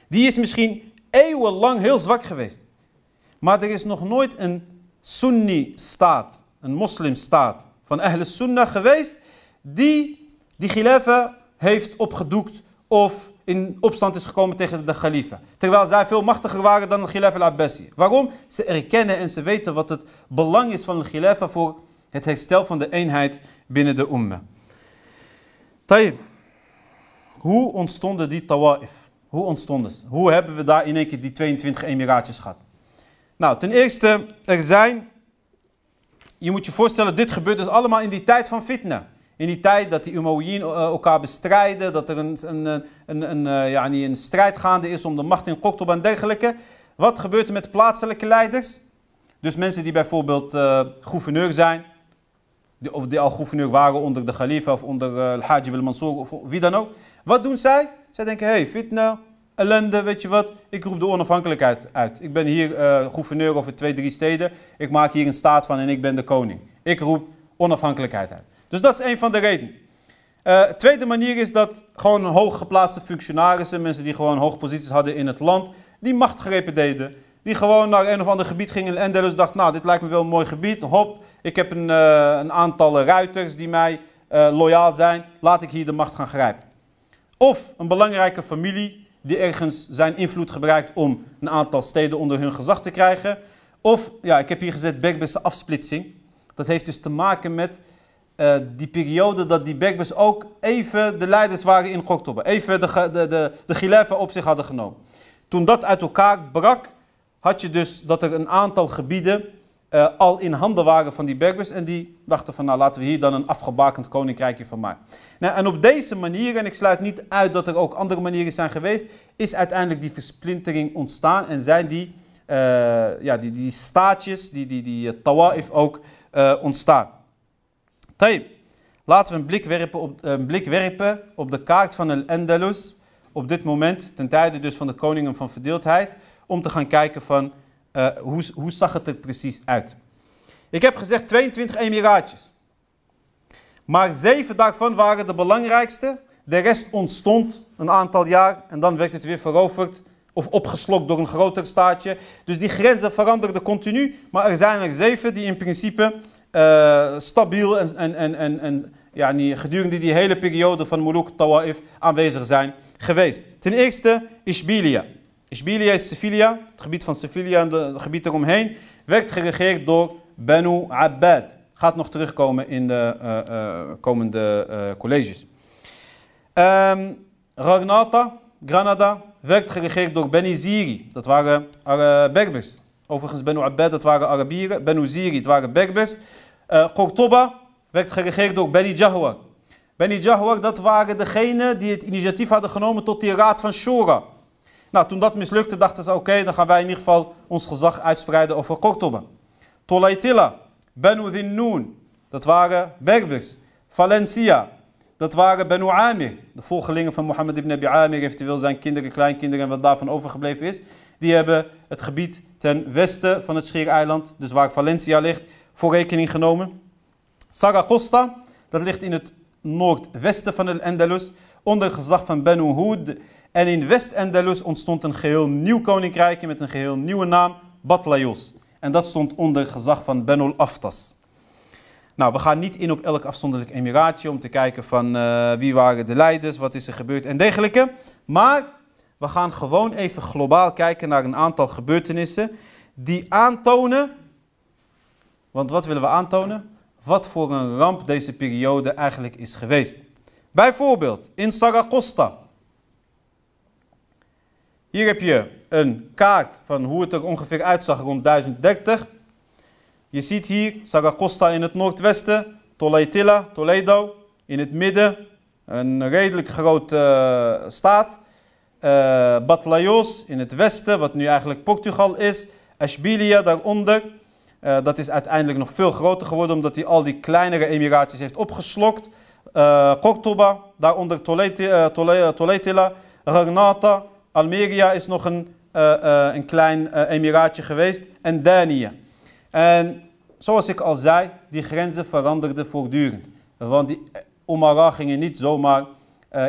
S1: Die is misschien eeuwenlang heel zwak geweest. Maar er is nog nooit een Sunni-staat, een moslimstaat, van Ahl Sunnah geweest die die khilafa heeft opgedoekt of in opstand is gekomen tegen de khalifa. Terwijl zij veel machtiger waren dan de khilafa al-Abbasi. Waarom? Ze erkennen en ze weten wat het belang is van de khilafa voor het herstel van de eenheid binnen de umma. Tayyip. Hoe ontstonden die tawa'if? Hoe ontstonden ze? Hoe hebben we daar in één keer die 22 emiraatjes gehad? Nou, ten eerste, er zijn je moet je voorstellen, dit gebeurt dus allemaal in die tijd van fitna. In die tijd dat die Umayyin uh, elkaar bestrijden, dat er een, een, een, een, uh, ja, een strijd gaande is om de macht in Qoktob en dergelijke. Wat gebeurt er met de plaatselijke leiders? Dus mensen die bijvoorbeeld uh, gouverneur zijn, of die al gouverneur waren onder de Khalifa of onder uh, Al-Hajib al-Mansour of wie dan ook. Wat doen zij? Zij denken, hey, fitna, ellende, weet je wat, ik roep de onafhankelijkheid uit. Ik ben hier uh, gouverneur over twee, drie steden. Ik maak hier een staat van en ik ben de koning. Ik roep onafhankelijkheid uit. Dus dat is een van de redenen. Uh, tweede manier is dat gewoon hooggeplaatste functionarissen, mensen die gewoon hoge posities hadden in het land, die machtgrepen deden. Die gewoon naar een of ander gebied gingen en dus dacht, nou, dit lijkt me wel een mooi gebied. Hop, ik heb een, uh, een aantal ruiters die mij loyaal zijn. Laat ik hier de macht gaan grijpen. Of een belangrijke familie die ergens zijn invloed gebruikt om een aantal steden onder hun gezag te krijgen. Of, ja, ik heb hier gezet Berbers afsplitsing. Dat heeft dus te maken met uh, die periode dat die Berbers ook even de leiders waren in Goktobe. Even de, de, de, de op zich hadden genomen. Toen dat uit elkaar brak, had je dus dat er een aantal gebieden uh, al in handen waren van die Berbers. En die dachten van nou laten we hier dan een afgebakend koninkrijkje van maken. Nou, en op deze manier, en ik sluit niet uit dat er ook andere manieren zijn geweest, is uiteindelijk die versplintering ontstaan. En zijn die, uh, ja, die, die staatjes, die, die, die uh, tawa'if ook ontstaan. Tayyip, laten we een blik, werpen op, een blik werpen op de kaart van El Andalus. Op dit moment, ten tijde dus van de koningen van verdeeldheid. Om te gaan kijken van uh, hoe, hoe zag het er precies uit. Ik heb gezegd 22 emiraatjes. Maar zeven daarvan waren de belangrijkste. De rest ontstond een aantal jaar en dan werd het weer veroverd of opgeslokt door een groter staatje. Dus die grenzen veranderden continu. Maar er zijn er zeven die in principe uh, stabiel en, en, en, en, en ja, die, gedurende die hele periode van Muluk Tawa'if aanwezig zijn geweest. Ten eerste Ishbilia. Ishbilia is Sevilla, het gebied van Sevilla en het gebied eromheen, werd geregeerd door Banu Abbad. Gaat nog terugkomen in de uh, uh, komende uh, colleges. Um, Ragnata, Granada, werd geregeerd door Beni Ziri. Dat waren Berbers. Overigens, Banu Abbad, dat waren Arabieren. Benu Ziri, dat waren Berbers. Cordoba werd geregeerd door Beni Jahwar. Beni Jahwar, dat waren degenen die het initiatief hadden genomen tot die raad van Shura. Nou, toen dat mislukte, dachten ze, oké, dan gaan wij in ieder geval ons gezag uitspreiden over Cordoba. Tolaitilla, Benu Dinnoun, dat waren Berbers. Valencia, dat waren Benu Amir, de volgelingen van Mohammed ibn Abi Amir, eventueel zijn kinderen, kleinkinderen en wat daarvan overgebleven is. Die hebben het gebied ten westen van het Schiereiland, dus waar Valencia ligt, voor rekening genomen. Saragosta, dat ligt in het noordwesten van het Andalus, onder gezag van Benu Hud. En in West-Andalus ontstond een geheel nieuw koninkrijk met een geheel nieuwe naam, Batlayos. En dat stond onder gezag van Benul Aftas. Nou, we gaan niet in op elk afzonderlijk emiraatje om te kijken van uh, wie waren de leiders, wat is er gebeurd en dergelijke. Maar we gaan gewoon even globaal kijken naar een aantal gebeurtenissen die aantonen, want wat willen we aantonen? Wat voor een ramp deze periode eigenlijk is geweest. Bijvoorbeeld in Saragosta. Hier heb je een kaart van hoe het er ongeveer uitzag rond 1030. Je ziet hier Saragosta in het noordwesten, Toleitilla, Toledo in het midden, een redelijk grote uh, staat. Uh, Batlayos in het westen, wat nu eigenlijk Portugal is. Ashbilia daaronder. Uh, dat is uiteindelijk nog veel groter geworden omdat hij al die kleinere emiraties heeft opgeslokt. Uh, daaronder Toleitilla, Ragnata. Almeria is nog een, een klein emiraatje geweest. En Dania. En zoals ik al zei, die grenzen veranderden voortdurend. Want die Omara gingen niet zomaar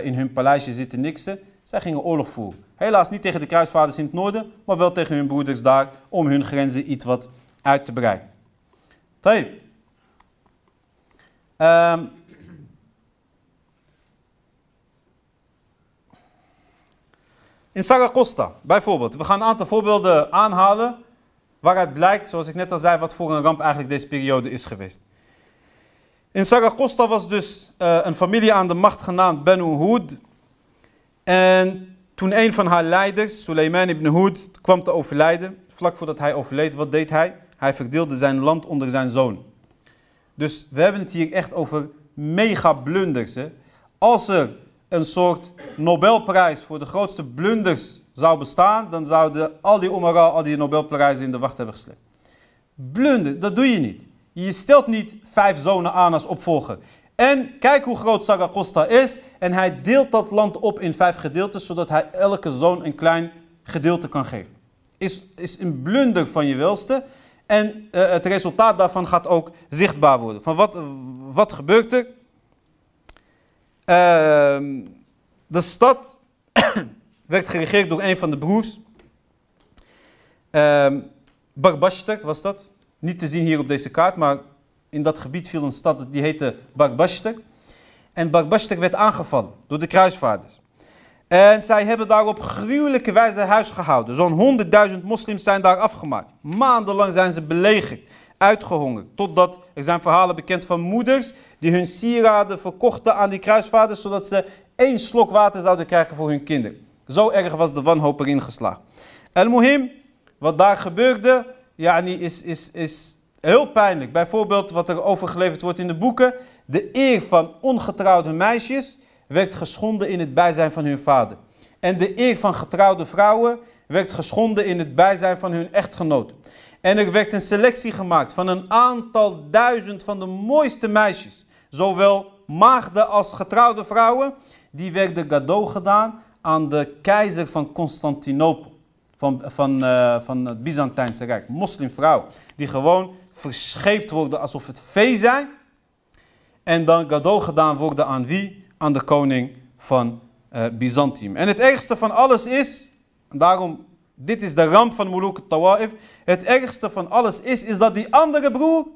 S1: in hun paleisje zitten niksen. Zij gingen oorlog voeren. Helaas niet tegen de kruisvaarders in het noorden, maar wel tegen hun broeders daar om hun grenzen iets wat uit te breiden. Tayyip. Um, in Saragosta bijvoorbeeld. We gaan een aantal voorbeelden aanhalen waaruit blijkt, zoals ik net al zei, wat voor een ramp eigenlijk deze periode is geweest. In Saragosta was dus uh, een familie aan de macht genaamd Benu Hud. En toen een van haar leiders, Suleiman ibn Hud, kwam te overlijden, vlak voordat hij overleed, wat deed hij? Hij verdeelde zijn land onder zijn zoon. Dus we hebben het hier echt over mega blunders. Hè? Als er een soort Nobelprijs voor de grootste blunders zou bestaan, dan zouden al die Omara al die Nobelprijzen in de wacht hebben gesleept. Blunders, dat doe je niet. Je stelt niet vijf zonen aan als opvolger. En kijk hoe groot Saragosta is. En hij deelt dat land op in vijf gedeeltes, zodat hij elke zoon een klein gedeelte kan geven. Is, is een blunder van je welste. En uh, het resultaat daarvan gaat ook zichtbaar worden. Van wat, wat gebeurt er? Uh, de stad werd geregeerd door een van de broers. Barbashter was dat. Niet te zien hier op deze kaart, maar in dat gebied viel een stad die heette Barbashter. En Barbashter werd aangevallen door de kruisvaarders. En zij hebben daar op gruwelijke wijze huis gehouden. Zo'n 100.000 moslims zijn daar afgemaakt. Maandenlang zijn ze belegerd, uitgehongerd. Totdat er zijn verhalen bekend van moeders die hun sieraden verkochten aan die kruisvaarders, zodat ze één slok water zouden krijgen voor hun kinderen. Zo erg was de wanhoop erin geslagen. El Mohim, wat daar gebeurde, yani is, is, is Heel pijnlijk. Bijvoorbeeld wat er overgeleverd wordt in de boeken. De eer van ongetrouwde meisjes werd geschonden in het bijzijn van hun vader. En de eer van getrouwde vrouwen werd geschonden in het bijzijn van hun echtgenoot. En er werd een selectie gemaakt van een aantal duizend van de mooiste meisjes. Zowel maagden als getrouwde vrouwen. Die werden cadeau gedaan aan de keizer van Constantinopel. Van, van, uh, van het Byzantijnse Rijk. Moslimvrouw. Die gewoon verscheept worden alsof het vee zijn. En dan cadeau gedaan worden aan wie? Aan de koning van uh, Byzantium. En het ergste van alles is, daarom, dit is de ramp van Muluk Tawa'if. Het ergste van alles is, is dat die andere broer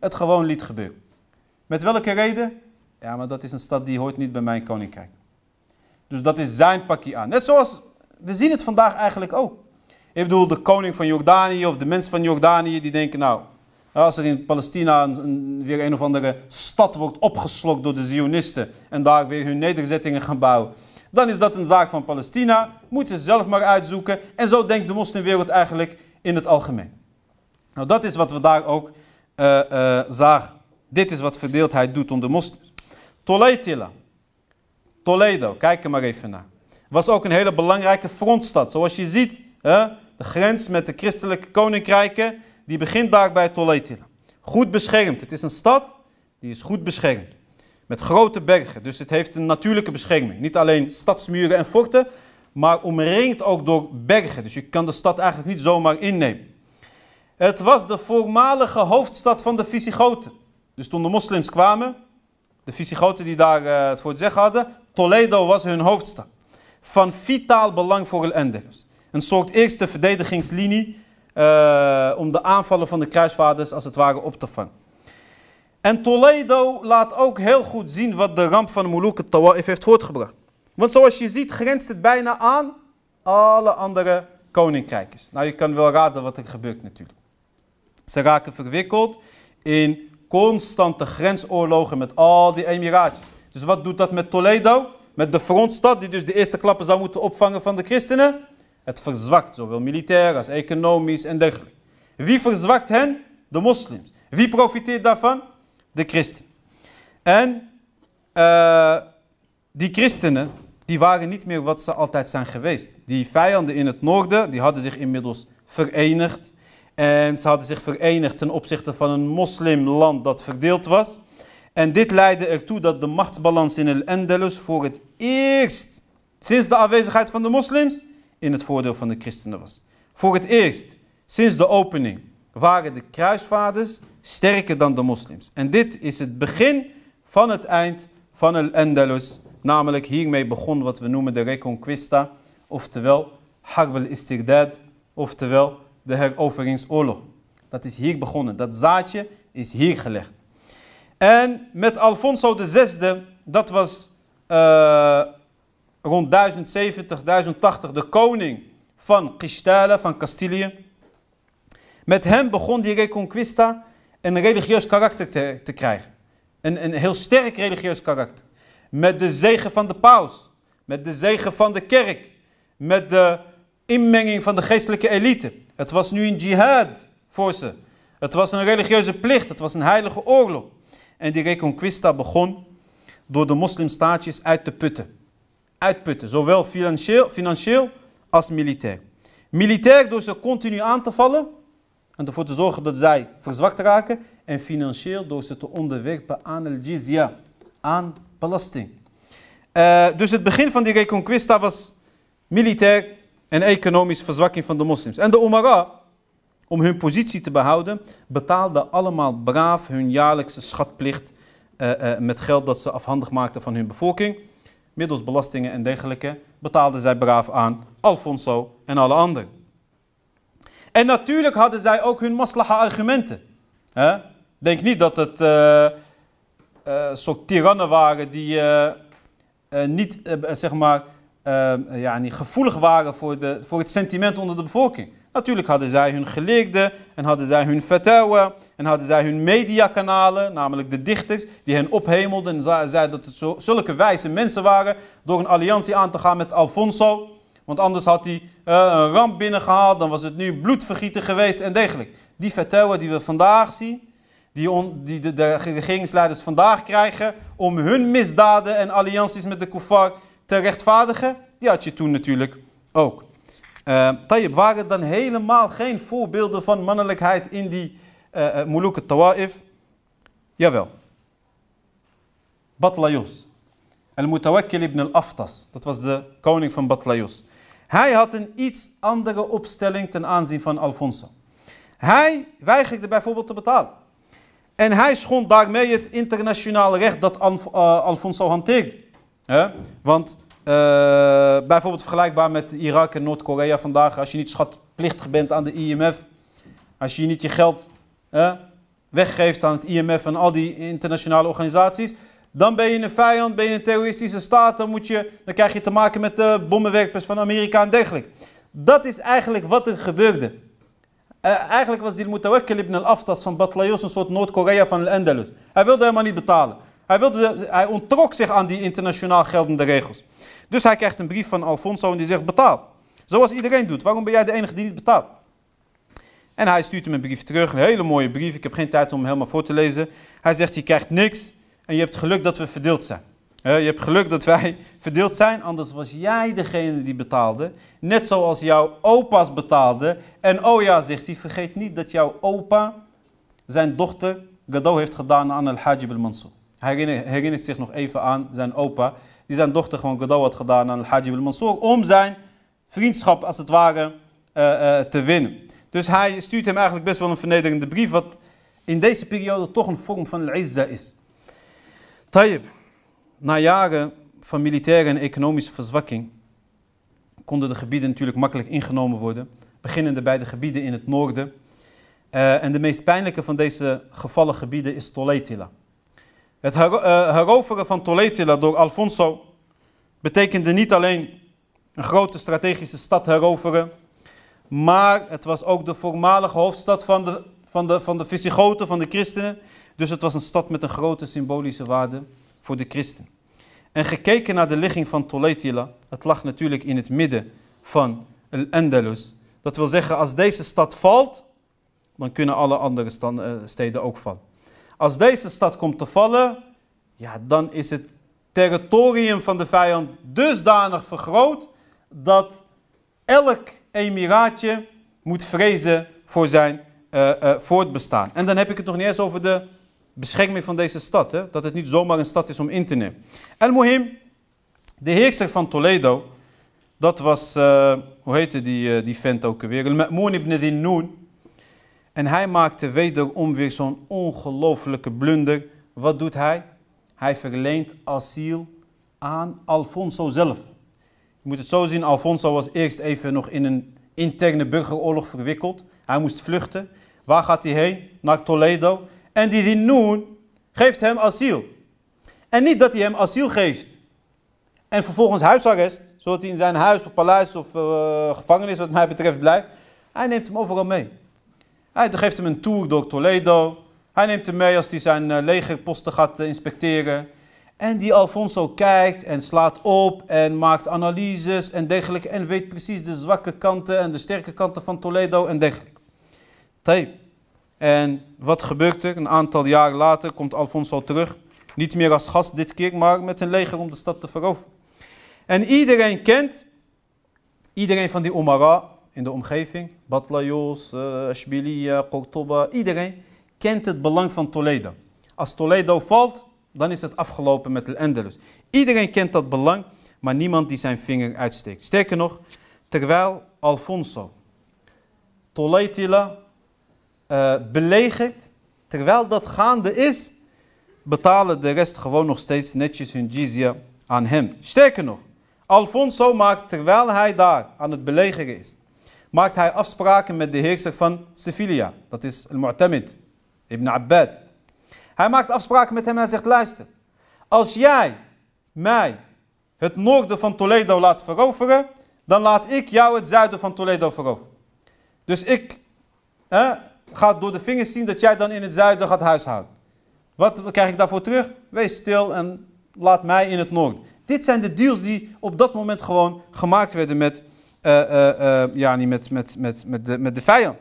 S1: het gewoon liet gebeuren. Met welke reden? Ja, maar dat is een stad die hoort niet bij mijn koninkrijk. Dus dat is zijn pakje aan. Net zoals we zien het vandaag eigenlijk ook. Ik bedoel, de koning van Jordanië of de mensen van Jordanië die denken, nou, als er in Palestina een, weer een of andere stad wordt opgeslokt door de Zionisten en daar weer hun nederzettingen gaan bouwen, dan is dat een zaak van Palestina. Moeten ze zelf maar uitzoeken. En zo denkt de moslimwereld eigenlijk in het algemeen. Nou, dat is wat we daar ook uh, uh, zagen. Dit is wat verdeeldheid doet onder moslims. Toledo. Toledo, kijk er maar even naar. Was ook een hele belangrijke frontstad. Zoals je ziet, hè, de grens met de christelijke koninkrijken, die begint daar bij Toledo. Goed beschermd. Het is een stad die is goed beschermd. Met grote bergen. Dus het heeft een natuurlijke bescherming. Niet alleen stadsmuren en forten, maar omringd ook door bergen. Dus je kan de stad eigenlijk niet zomaar innemen. Het was de voormalige hoofdstad van de Visigoten. Dus toen de moslims kwamen, de Visigoten die daar uh, het voor het zeggen hadden, Toledo was hun hoofdstad. Van vitaal belang voor El-Andalus. Een soort eerste verdedigingslinie uh, om de aanvallen van de kruisvaarders als het ware op te vangen. En Toledo laat ook heel goed zien wat de ramp van Muluk al-Tawa'if heeft voortgebracht. Want zoals je ziet grenst het bijna aan alle andere koninkrijkjes. Nou, je kan wel raden wat er gebeurt natuurlijk. Ze raken verwikkeld in constante grensoorlogen met al die emiraten. Dus wat doet dat met Toledo? Met de frontstad, die dus de eerste klappen zou moeten opvangen van de christenen? Het verzwakt, zowel militair als economisch en dergelijke. Wie verzwakt hen? De moslims. Wie profiteert daarvan? De christenen. En uh, die christenen, die waren niet meer wat ze altijd zijn geweest. Die vijanden in het noorden, die hadden zich inmiddels verenigd. En ze hadden zich verenigd ten opzichte van een moslimland dat verdeeld was. En dit leidde ertoe dat de machtsbalans in El Andalus voor het eerst, sinds de aanwezigheid van de moslims, in het voordeel van de christenen was. Voor het eerst, sinds de opening, waren de kruisvaarders sterker dan de moslims. En dit is het begin van het eind van El Andalus. Namelijk hiermee begon wat we noemen de Reconquista, oftewel Harb al-Istigdad, oftewel de heroveringsoorlog. Dat is hier begonnen. Dat zaadje is hier gelegd. En met Alfonso VI, dat was uh, rond 1070, 1080 de koning van Castilla, van Castilië. Met hem begon die Reconquista een religieus karakter te, te krijgen. Een, een heel sterk religieus karakter. Met de zegen van de paus, met de zegen van de kerk, met de inmenging van de geestelijke elite. Het was nu een jihad voor ze. Het was een religieuze plicht, het was een heilige oorlog. En die reconquista begon door de moslimstaatjes uit te putten. Uitputten, zowel financieel, financieel als militair. Militair door ze continu aan te vallen en ervoor te zorgen dat zij verzwakt raken. En financieel door ze te onderwerpen aan el jizya, aan belasting. Uh, dus het begin van die reconquista was militair en economisch verzwakking van de moslims. En de Umara, om hun positie te behouden, betaalden allemaal braaf hun jaarlijkse schatplicht uh, uh, met geld dat ze afhandig maakten van hun bevolking. Middels belastingen en dergelijke betaalden zij braaf aan Alfonso en alle anderen. En natuurlijk hadden zij ook hun maslaha-argumenten. Denk niet dat het uh, soort tirannen waren die niet, zeg maar, ja, niet gevoelig waren voor, de, voor het sentiment onder de bevolking. Natuurlijk hadden zij hun geleerden en hadden zij hun fatawa en hadden zij hun mediakanalen, namelijk de dichters, die hen ophemelden en zeiden dat het zulke wijze mensen waren door een alliantie aan te gaan met Alfonso. Want anders had hij uh, een ramp binnengehaald, dan was het nu bloedvergieten geweest en dergelijke. Die vertellen die we vandaag zien, die, die de, de, regeringsleiders vandaag krijgen om hun misdaden en allianties met de kuffar te rechtvaardigen, die had je toen natuurlijk ook. Uh, Tayyip, waren dan helemaal geen voorbeelden van mannelijkheid in die uh, Muluk al-Tawa'if? Jawel. Batlayus. Al-Mutawakkil ibn al-Aftas. Dat was de koning van Batlayus. Hij had een iets andere opstelling ten aanzien van Alfonso. Hij weigerde bijvoorbeeld te betalen. En hij schond daarmee het internationale recht dat Alf, Alfonso hanteerde. Want uh, bijvoorbeeld vergelijkbaar met Irak en Noord-Korea vandaag, als je niet schatplichtig bent aan de IMF, als je niet je geld weggeeft aan het IMF en al die internationale organisaties, dan ben je een vijand, ben je een terroristische staat, dan, moet je, dan krijg je te maken met de bommenwerpers van Amerika en dergelijke. Dat is eigenlijk wat er gebeurde. Uh, eigenlijk was die Mutawakkil ibn al-Aftas van Batlayos een soort Noord-Korea van Al-Andalus. Hij wilde helemaal niet betalen. Hij, wilde, hij ontrok zich aan die internationaal geldende regels. Dus hij krijgt een brief van Alfonso en die zegt betaal. Zoals iedereen doet. Waarom ben jij de enige die niet betaalt? En hij stuurt hem een brief terug, een hele mooie brief. Ik heb geen tijd om hem helemaal voor te lezen. Hij zegt, je krijgt niks en je hebt geluk dat we verdeeld zijn. Je hebt geluk dat wij verdeeld zijn, anders was jij degene die betaalde. Net zoals jouw opa's betaalden. En oh ja, zegt hij, vergeet niet dat jouw opa zijn dochter Gado heeft gedaan aan Al-Hajib al-Mansur. Hij herinnert zich nog even aan zijn opa, die zijn dochter gewoon Gado had gedaan aan Al-Hajib al-Mansur. Om zijn vriendschap, als het ware, uh, uh, te winnen. Dus hij stuurt hem eigenlijk best wel een vernederende brief, wat in deze periode toch een vorm van al-izza is. Tayyip, na jaren van militaire en economische verzwakking konden de gebieden natuurlijk makkelijk ingenomen worden, beginnende bij de gebieden in het noorden. Uh, en de meest pijnlijke van deze gevallen gebieden is Toletila. Het uh, heroveren van Toletila door Alfonso betekende niet alleen een grote strategische stad heroveren, maar het was ook de voormalige hoofdstad van de, van de, van de Visigoten, van de christenen. Dus het was een stad met een grote symbolische waarde voor de christen. En gekeken naar de ligging van Toletila, het lag natuurlijk in het midden van Al-Andalus. Dat wil zeggen, als deze stad valt, dan kunnen alle andere eh, steden ook vallen. Als deze stad komt te vallen, ja, dan is het territorium van de vijand dusdanig vergroot dat elk emiraatje moet vrezen voor zijn uh, uh, voortbestaan. En dan heb ik het nog niet eens over de bescherming van deze stad. Hè? Dat het niet zomaar een stad is om in te nemen. En Mohim, de heerser van Toledo, dat was, uh, hoe heette die, die vent ook weer? Al-Ma'moon ibn Dinnoon. En hij maakte wederom weer zo'n ongelofelijke blunder. Wat doet hij? Hij verleent asiel aan Alfonso zelf. Je moet het zo zien, Alfonso was eerst even nog in een interne burgeroorlog verwikkeld. Hij moest vluchten. Waar gaat hij heen? Naar Toledo. En die Dinoen geeft hem asiel. En niet dat hij hem asiel geeft. En vervolgens huisarrest, zodat hij in zijn huis of paleis of uh, gevangenis wat mij betreft blijft. Hij neemt hem overal mee. Hij geeft hem een tour door Toledo. Hij neemt hem mee als hij zijn uh, legerposten gaat uh, inspecteren. En die Alfonso kijkt en slaat op en maakt analyses en dergelijke. En weet precies de zwakke kanten en de sterke kanten van Toledo en dergelijke. En wat gebeurt er? Een aantal jaar later komt Alfonso terug. Niet meer als gast dit keer, maar met een leger om de stad te veroveren. En iedereen kent, iedereen van die Omara in de omgeving, Batlayos, uh, Ashbilia, Cordoba, iedereen kent het belang van Toledo. Als Toledo valt, dan is het afgelopen met de Andalus. Iedereen kent dat belang, maar niemand die zijn vinger uitsteekt. Sterker nog, terwijl Alfonso Toleitila uh, belegert, terwijl dat gaande is, betalen de rest gewoon nog steeds netjes hun jizya aan hem. Sterker nog, Alfonso maakt, terwijl hij daar aan het belegeren is, maakt hij afspraken met de heerser van Sevilla. Dat is al-Mu'tamid, Ibn Abbad. Hij maakt afspraken met hem en hij zegt, luister, als jij mij het noorden van Toledo laat veroveren, dan laat ik jou het zuiden van Toledo veroveren. Dus ik ga door de vingers zien dat jij dan in het zuiden gaat huishouden. Wat krijg ik daarvoor terug? Wees stil en laat mij in het noorden. Dit zijn de deals die op dat moment gewoon gemaakt werden met, ja, niet met, met, met, met, de, met de vijand.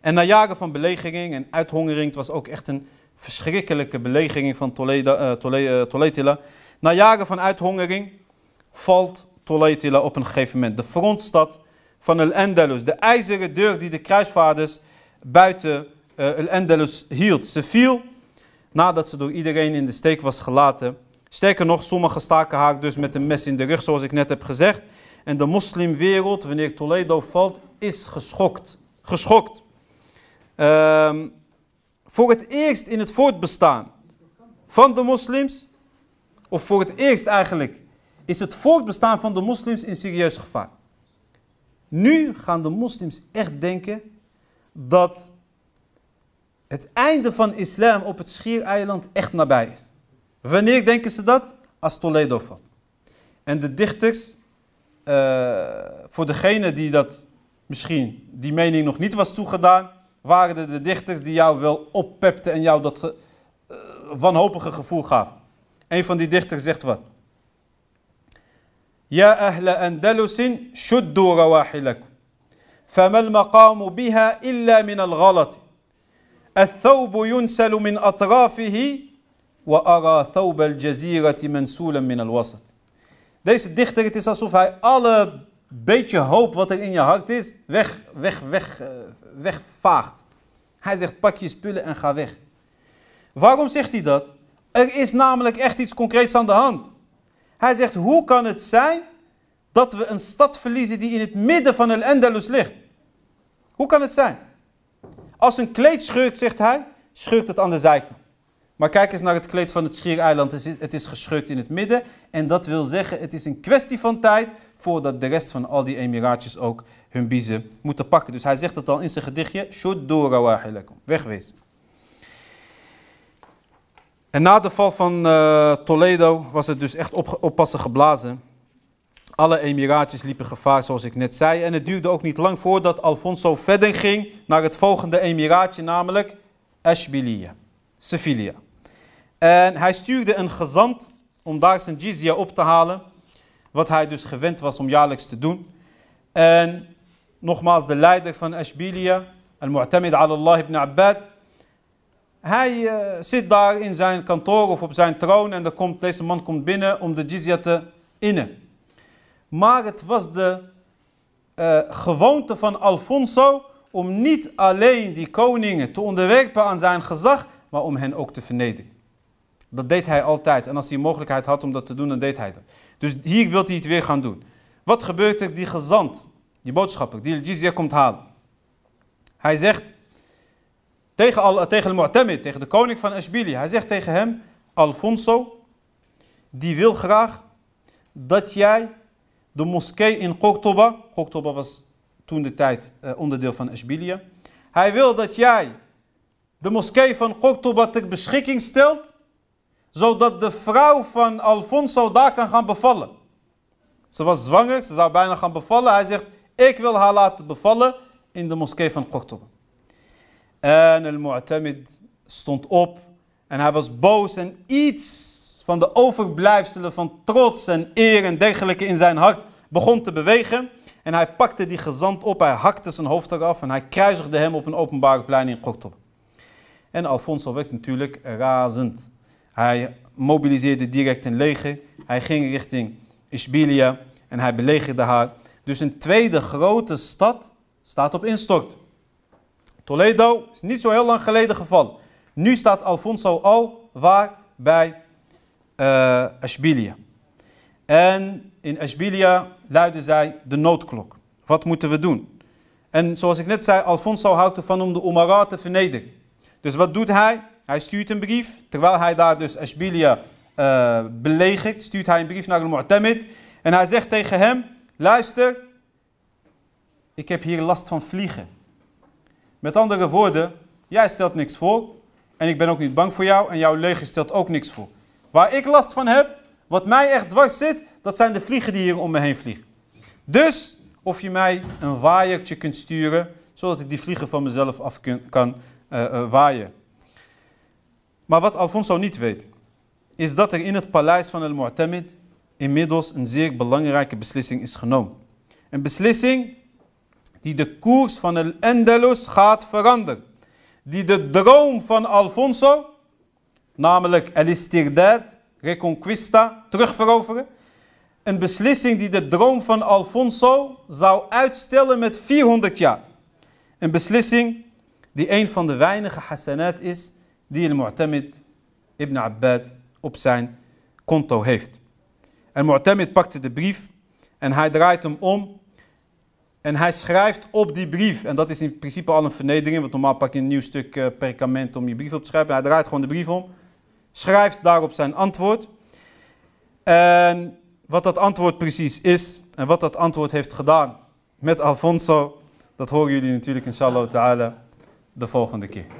S1: En na jaren van belegering en uithongering, het was ook echt een verschrikkelijke belegering van Toledo, Tole, Toletila. Na jaren van uithongering valt Toletila op een gegeven moment. De frontstad van Al-Andalus, de ijzeren deur die de kruisvaarders buiten uh, Al-Andalus hield. Ze viel nadat ze door iedereen in de steek was gelaten. Sterker nog, sommigen staken haar dus met een mes in de rug, zoals ik net heb gezegd. En de moslimwereld, wanneer Toledo valt, is geschokt. Geschokt. Uh, voor het eerst in het voortbestaan van de moslims, of voor het eerst eigenlijk, is het voortbestaan van de moslims in serieus gevaar. Nu gaan de moslims echt denken dat het einde van islam op het Schiereiland echt nabij is. Wanneer denken ze dat? Als Toledo valt. En de dichters, uh, voor degene die dat misschien die mening nog niet was toegedaan, waren er de dichters die jou wel oppepten en jou dat uh, wanhopige gevoel gaven. Een van die dichters zegt wat? Ja ahla Andalusin shuddu rawahilakum. فما المقام بها إلا من الغلط الثوب ينسل من أطرافه وأرى ثوب الجزيرة منسولا من الوسط deze dichter, het is alsof hij alle beetje hoop wat er in je hart is, weg, weg, weg, uh, wegvaagt. Hij zegt, pak je spullen en ga weg. Waarom zegt hij dat? Er is namelijk echt iets concreets aan de hand. Hij zegt, hoe kan het zijn dat we een stad verliezen die in het midden van El Andalus ligt? Hoe kan het zijn? Als een kleed scheurt, zegt hij, scheurt het aan de zijkant. Maar kijk eens naar het kleed van het Schiereiland. Het is gescheurd in het midden. En dat wil zeggen, het is een kwestie van tijd voordat de rest van al die emiraatjes ook hun biezen moeten pakken. Dus hij zegt het al in zijn gedichtje. Wegwezen. En na de val van uh, Toledo was het dus echt op, oppassen geblazen. Alle emiraatjes liepen gevaar, zoals ik net zei. En het duurde ook niet lang voordat Alfonso verder ging naar het volgende emiraatje, namelijk Ashbilia, Sevilla. En hij stuurde een gezant om daar zijn jizya op te halen, wat hij dus gewend was om jaarlijks te doen. En nogmaals, de leider van Ashbilia, al-Mu'tamid Allah ibn Abbad, hij uh, zit daar in zijn kantoor of op zijn troon en er komt, deze man komt binnen om de jizya te innen. Maar het was de uh, gewoonte van Alfonso om niet alleen die koningen te onderwerpen aan zijn gezag, maar om hen ook te vernederen. Dat deed hij altijd. En als hij mogelijkheid had om dat te doen, dan deed hij dat. Dus hier wil hij het weer gaan doen. Wat gebeurt er? Die gezant, die boodschapper, die jizya komt halen. Hij zegt tegen, al, tegen de Mu'tamid, tegen de koning van Ashbili, hij zegt tegen hem, Alfonso, die wil graag dat jij de moskee in Qortoba, Qortoba was toen de tijd uh, onderdeel van Ashbilia, hij wil dat jij de moskee van Qortoba ter beschikking stelt, zodat de vrouw van Alfonso daar kan gaan bevallen. Ze was zwanger, ze zou bijna gaan bevallen. Hij zegt, ik wil haar laten bevallen in de moskee van Qortoba. En al-Mu'tamid stond op en hij was boos en iets van de overblijfselen van trots en eer en dergelijke in zijn hart begon te bewegen. En hij pakte die gezant op, hij hakte zijn hoofd eraf en hij kruisigde hem op een openbare plein in Qortoba. En Alfonso werd natuurlijk razend. Hij mobiliseerde direct een leger. Hij ging richting Ishbilia en hij belegerde haar. Dus een tweede grote stad staat op instort. Toledo is niet zo heel lang geleden gevallen. Nu staat Alfonso al waar bij uh. En in Ashbilia luidde zij de noodklok. Wat moeten we doen? En zoals ik net zei, Alfonso houdt ervan om de Umara te vernederen. Dus wat doet hij? Hij stuurt een brief, terwijl hij daar dus Ashbilia uh, belegert, stuurt hij een brief naar de Mu'tamid. En hij zegt tegen hem, luister, ik heb hier last van vliegen. Met andere woorden, jij stelt niks voor en ik ben ook niet bang voor jou en jouw leger stelt ook niks voor. Waar ik last van heb, wat mij echt dwars zit, dat zijn de vliegen die hier om me heen vliegen. Dus of je mij een waaiertje kunt sturen, zodat ik die vliegen van mezelf af kan uh, uh, waaien. Maar wat Alfonso niet weet, is dat er in het paleis van El Mu'tamid inmiddels een zeer belangrijke beslissing is genomen. Een beslissing die de koers van El Andalus gaat veranderen. Die de droom van Alfonso, namelijk El Istirdad, Reconquista, terugveroveren. Een beslissing die de droom van Alfonso zou uitstellen met 400 jaar. Een beslissing die een van de weinige hasanat is die al-Mu'tamid ibn Abbad op zijn konto heeft. Al-Mu'tamid pakte de brief en hij draait hem om en hij schrijft op die brief, en dat is in principe al een vernedering, want normaal pak je een nieuw stuk uh, perkament om je brief op te schrijven. Hij draait gewoon de brief om, schrijft daarop zijn antwoord. En wat dat antwoord precies is en wat dat antwoord heeft gedaan met Alfonso, dat horen jullie natuurlijk inshallah ta'ala de volgende keer.